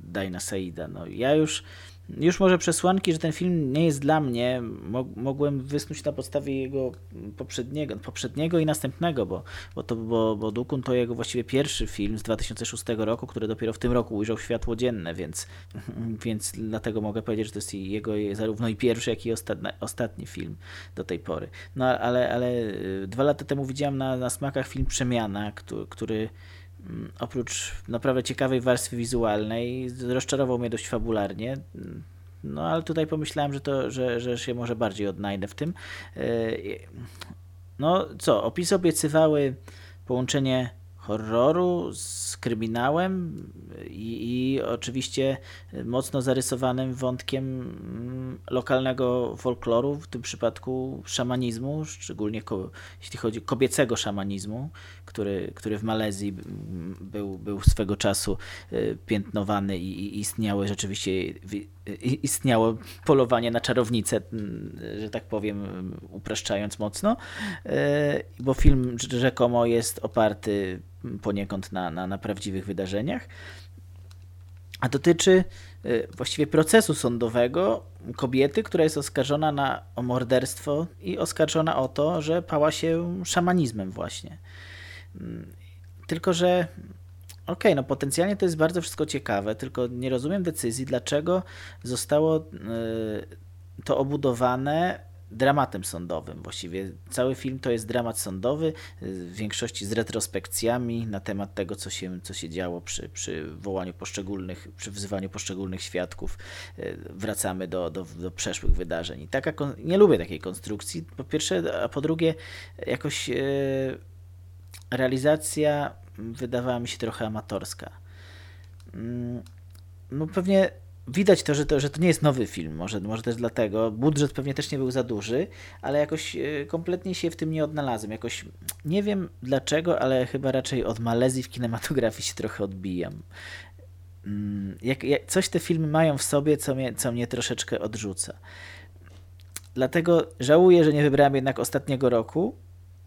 Dajna Saida. No, ja już już może przesłanki, że ten film nie jest dla mnie, mogłem wysnuć na podstawie jego poprzedniego, poprzedniego i następnego, bo, bo, to, bo, bo Dukun to jego właściwie pierwszy film z 2006 roku, który dopiero w tym roku ujrzał światło dzienne, więc, więc dlatego mogę powiedzieć, że to jest jego zarówno i pierwszy, jak i ostatni, film do tej pory. No ale, ale y, dwa lata temu widziałem na, na smakach film Przemiana, który, który oprócz naprawdę ciekawej warstwy wizualnej, rozczarował mnie dość fabularnie. No ale tutaj pomyślałem, że, to, że, że się może bardziej odnajdę w tym. E, no co, opisy obiecywały połączenie horroru z kryminałem i, i, oczywiście mocno zarysowanym wątkiem mm, lokalnego folkloru, w tym przypadku szamanizmu, szczególnie ko, jeśli chodzi o kobiecego szamanizmu, który, który w Malezji był, był swego czasu y, piętnowany i, i istniały rzeczywiście istniało polowanie na czarownicę, że tak powiem, upraszczając mocno, y, bo film rzekomo jest oparty poniekąd na, na, na prawdziwych wydarzeniach, a dotyczy y, właściwie procesu sądowego kobiety, która jest oskarżona na, o morderstwo i oskarżona o to, że pała się szamanizmem właśnie. Tylko, że okej, okay, no potencjalnie to jest bardzo wszystko ciekawe, tylko nie rozumiem decyzji, dlaczego zostało y, to obudowane dramatem sądowym. Właściwie cały film to jest dramat sądowy, w większości z retrospekcjami na temat tego, co się, co się działo przy, przy wołaniu poszczególnych, przy wzywaniu poszczególnych świadków. Wracamy do, do, do przeszłych wydarzeń. I taka, nie lubię takiej konstrukcji, po pierwsze, a po drugie, jakoś realizacja wydawała mi się trochę amatorska. Mm, no pewnie widać to że, to, że to nie jest nowy film, może, może też dlatego. Budżet pewnie też nie był za duży, ale jakoś e, kompletnie się w tym nie odnalazłem. Jakoś nie wiem dlaczego, ale chyba raczej od Malezji w kinematografii się trochę odbijam. Mm, jak, jak, coś te filmy mają w sobie, co mnie, co mnie troszeczkę odrzuca. Dlatego żałuję, że nie wybrałem jednak ostatniego roku,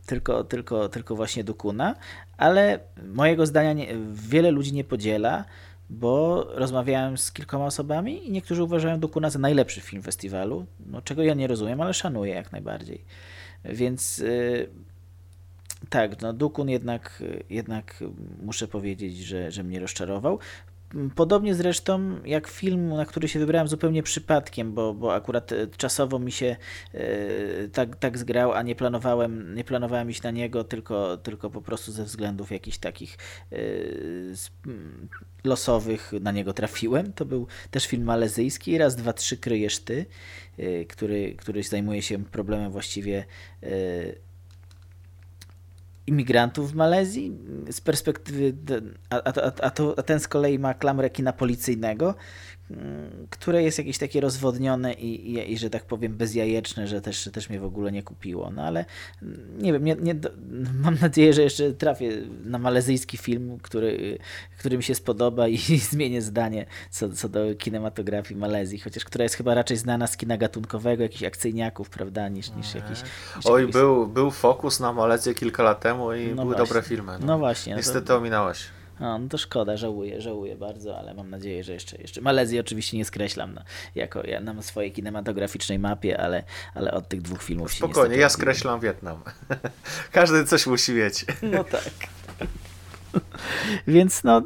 tylko, tylko, tylko właśnie Dukuna, ale mojego zdania nie, wiele ludzi nie podziela, bo rozmawiałem z kilkoma osobami i niektórzy uważają Dukuna za najlepszy film festiwalu, no, czego ja nie rozumiem, ale szanuję jak najbardziej. Więc yy, tak, no Dukun jednak, jednak muszę powiedzieć, że, że mnie rozczarował. Podobnie zresztą jak film, na który się wybrałem zupełnie przypadkiem, bo, bo akurat e, czasowo mi się e, tak, tak zgrał, a nie planowałem, nie planowałem iść na niego, tylko, tylko po prostu ze względów jakichś takich e, losowych na niego trafiłem. To był też film malezyjski, raz, dwa, trzy kryjesz ty, który, który zajmuje się problemem właściwie imigrantów w Malezji z perspektywy, a, a, a, to, a ten z kolei ma klamrę kina policyjnego, które jest jakieś takie rozwodnione i, i, i, że tak powiem bezjajeczne, że też, też mnie w ogóle nie kupiło. No ale nie wiem, nie, nie, mam nadzieję, że jeszcze trafię na malezyjski film, który, który mi się spodoba i, i zmienię zdanie co, co do kinematografii Malezji, chociaż która jest chyba raczej znana z kina gatunkowego, jakichś akcyjniaków, prawda, niż, niż jakiś... Niż Oj, jakiś... Był, był fokus na Malezję kilka lat temu i no były właśnie. dobre filmy. No, no właśnie. Niestety no to... ominąłeś. No, no to szkoda, żałuję, żałuję bardzo, ale mam nadzieję, że jeszcze, jeszcze Malezji oczywiście nie skreślam no, jako ja na swojej kinematograficznej mapie, ale, ale od tych dwóch filmów Spokojnie, się Spokojnie, ja skreślam Wietnam. Każdy coś musi mieć. No tak. Więc no,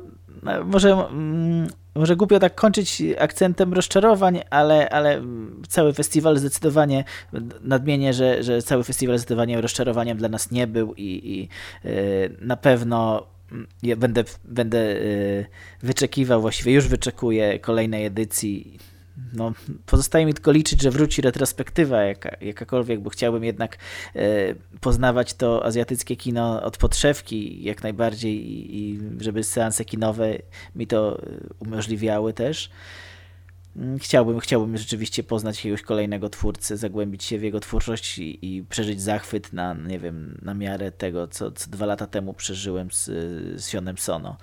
może, mm, może głupio tak kończyć akcentem rozczarowań, ale, ale cały festiwal zdecydowanie, nadmienię, że, że cały festiwal zdecydowanie rozczarowaniem dla nas nie był i, i yy, na pewno ja będę, będę y, wyczekiwał, właściwie już wyczekuję kolejnej edycji. No, pozostaje mi tylko liczyć, że wróci retrospektywa jaka, jakakolwiek, bo chciałbym jednak y, poznawać to azjatyckie kino od podszewki jak najbardziej i, żeby seanse kinowe mi to y, umożliwiały też. Mm, chciałbym, chciałbym rzeczywiście poznać jakiegoś kolejnego twórcę, zagłębić się w jego twórczość i, i przeżyć zachwyt na, nie wiem, na miarę tego, co, co dwa lata temu przeżyłem z, z Sionem Sono.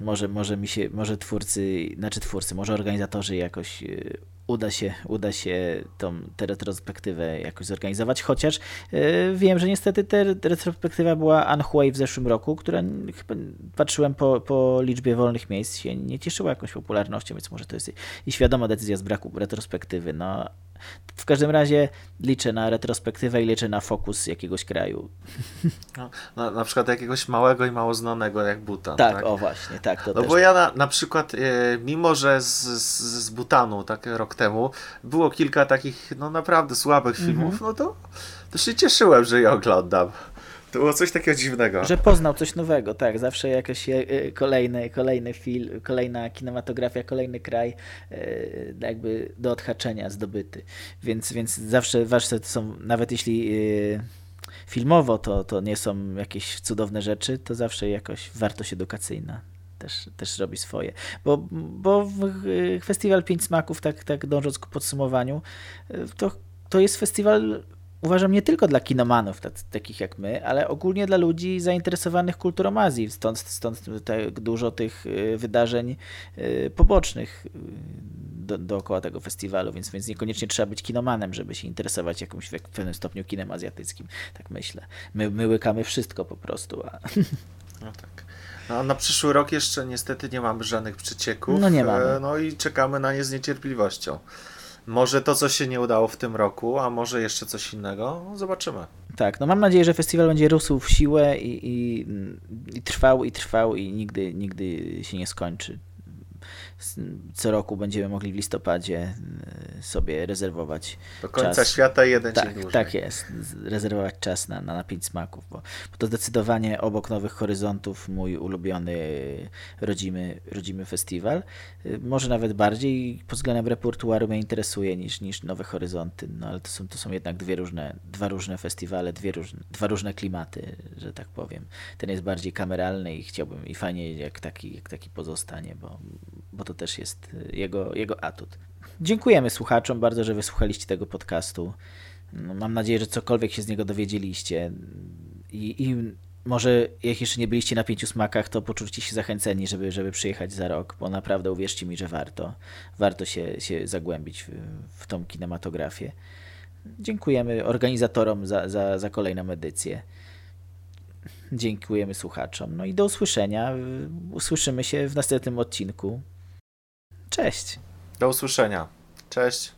Może, może mi się, może twórcy, znaczy twórcy, może organizatorzy jakoś y, uda się, uda się tą, tę retrospektywę jakoś zorganizować, chociaż yy, wiem, że niestety ta retrospektywa była Anhui w zeszłym roku, która chyba patrzyłem po, po liczbie wolnych miejsc się nie cieszyła jakąś popularnością, więc może to jest i świadoma decyzja z braku retrospektywy. No, w każdym razie liczę na retrospektywę i liczę na fokus jakiegoś kraju. No, na, na przykład jakiegoś małego i mało znanego jak Butan. Tak, tak? o właśnie, tak. no bo ja na, na przykład, e, mimo że z, z, z Butanu tak rok temu było kilka takich no naprawdę słabych filmów, no to, to się cieszyłem, że je oglądam. To było coś takiego dziwnego. Że poznał coś nowego, tak. Zawsze jakiś e, kolejny, kolejny film, kolejna kinematografia, kolejny kraj e, jakby do odhaczenia zdobyty. Więc, więc zawsze, zawsze to są, nawet jeśli e, filmowo to, to nie są jakieś cudowne rzeczy, to zawsze jakoś wartość edukacyjna też, też robi swoje. Bo, bo festiwal Pięć Smaków, tak, tak dążąc ku podsumowaniu, to, to jest festiwal uważam nie tylko dla kinomanów takich jak my, ale ogólnie dla ludzi zainteresowanych kulturą Azji. Stąd, stąd tak dużo tych y, wydarzeń y, pobocznych y, do, dookoła tego festiwalu, więc, więc niekoniecznie trzeba być kinomanem, żeby się interesować jakimś w pewnym stopniu kinem azjatyckim, tak myślę. My, my łykamy wszystko po prostu. A... No tak. No, na przyszły rok jeszcze niestety nie mamy żadnych przecieków. No nie mamy. E, no i czekamy na nie z niecierpliwością. Może to, co się nie udało w tym roku, a może jeszcze coś innego, zobaczymy. Tak, no mam nadzieję, że festiwal będzie rósł w siłę i, i, i trwał i trwał i nigdy, nigdy się nie skończy. Co roku będziemy mogli w listopadzie sobie rezerwować. Do końca czas. świata jeden tak, dzień dłużej. Tak jest, rezerwować czas na, na, na pięć smaków, bo, bo to zdecydowanie obok Nowych Horyzontów mój ulubiony rodzimy, rodzimy festiwal. Może nawet bardziej pod względem repertuaru mnie interesuje niż, niż Nowe Horyzonty, no ale to są, to są jednak dwie różne, dwa różne festiwale, dwie różne, dwa różne klimaty, że tak powiem. Ten jest bardziej kameralny i chciałbym i fajnie jak taki, jak taki pozostanie, bo, bo to też jest jego, jego atut. Dziękujemy słuchaczom bardzo, że wysłuchaliście tego podcastu. No, mam nadzieję, że cokolwiek się z niego dowiedzieliście i, i może jak jeszcze nie byliście na pięciu smakach, to poczuliście się zachęceni, żeby, żeby przyjechać za rok, bo naprawdę uwierzcie mi, że warto. Warto się, się zagłębić w, w tą kinematografię. Dziękujemy organizatorom za, za, za kolejną edycję. Dziękujemy słuchaczom. No i do usłyszenia. Usłyszymy się w następnym odcinku. Cześć. Do usłyszenia. Cześć.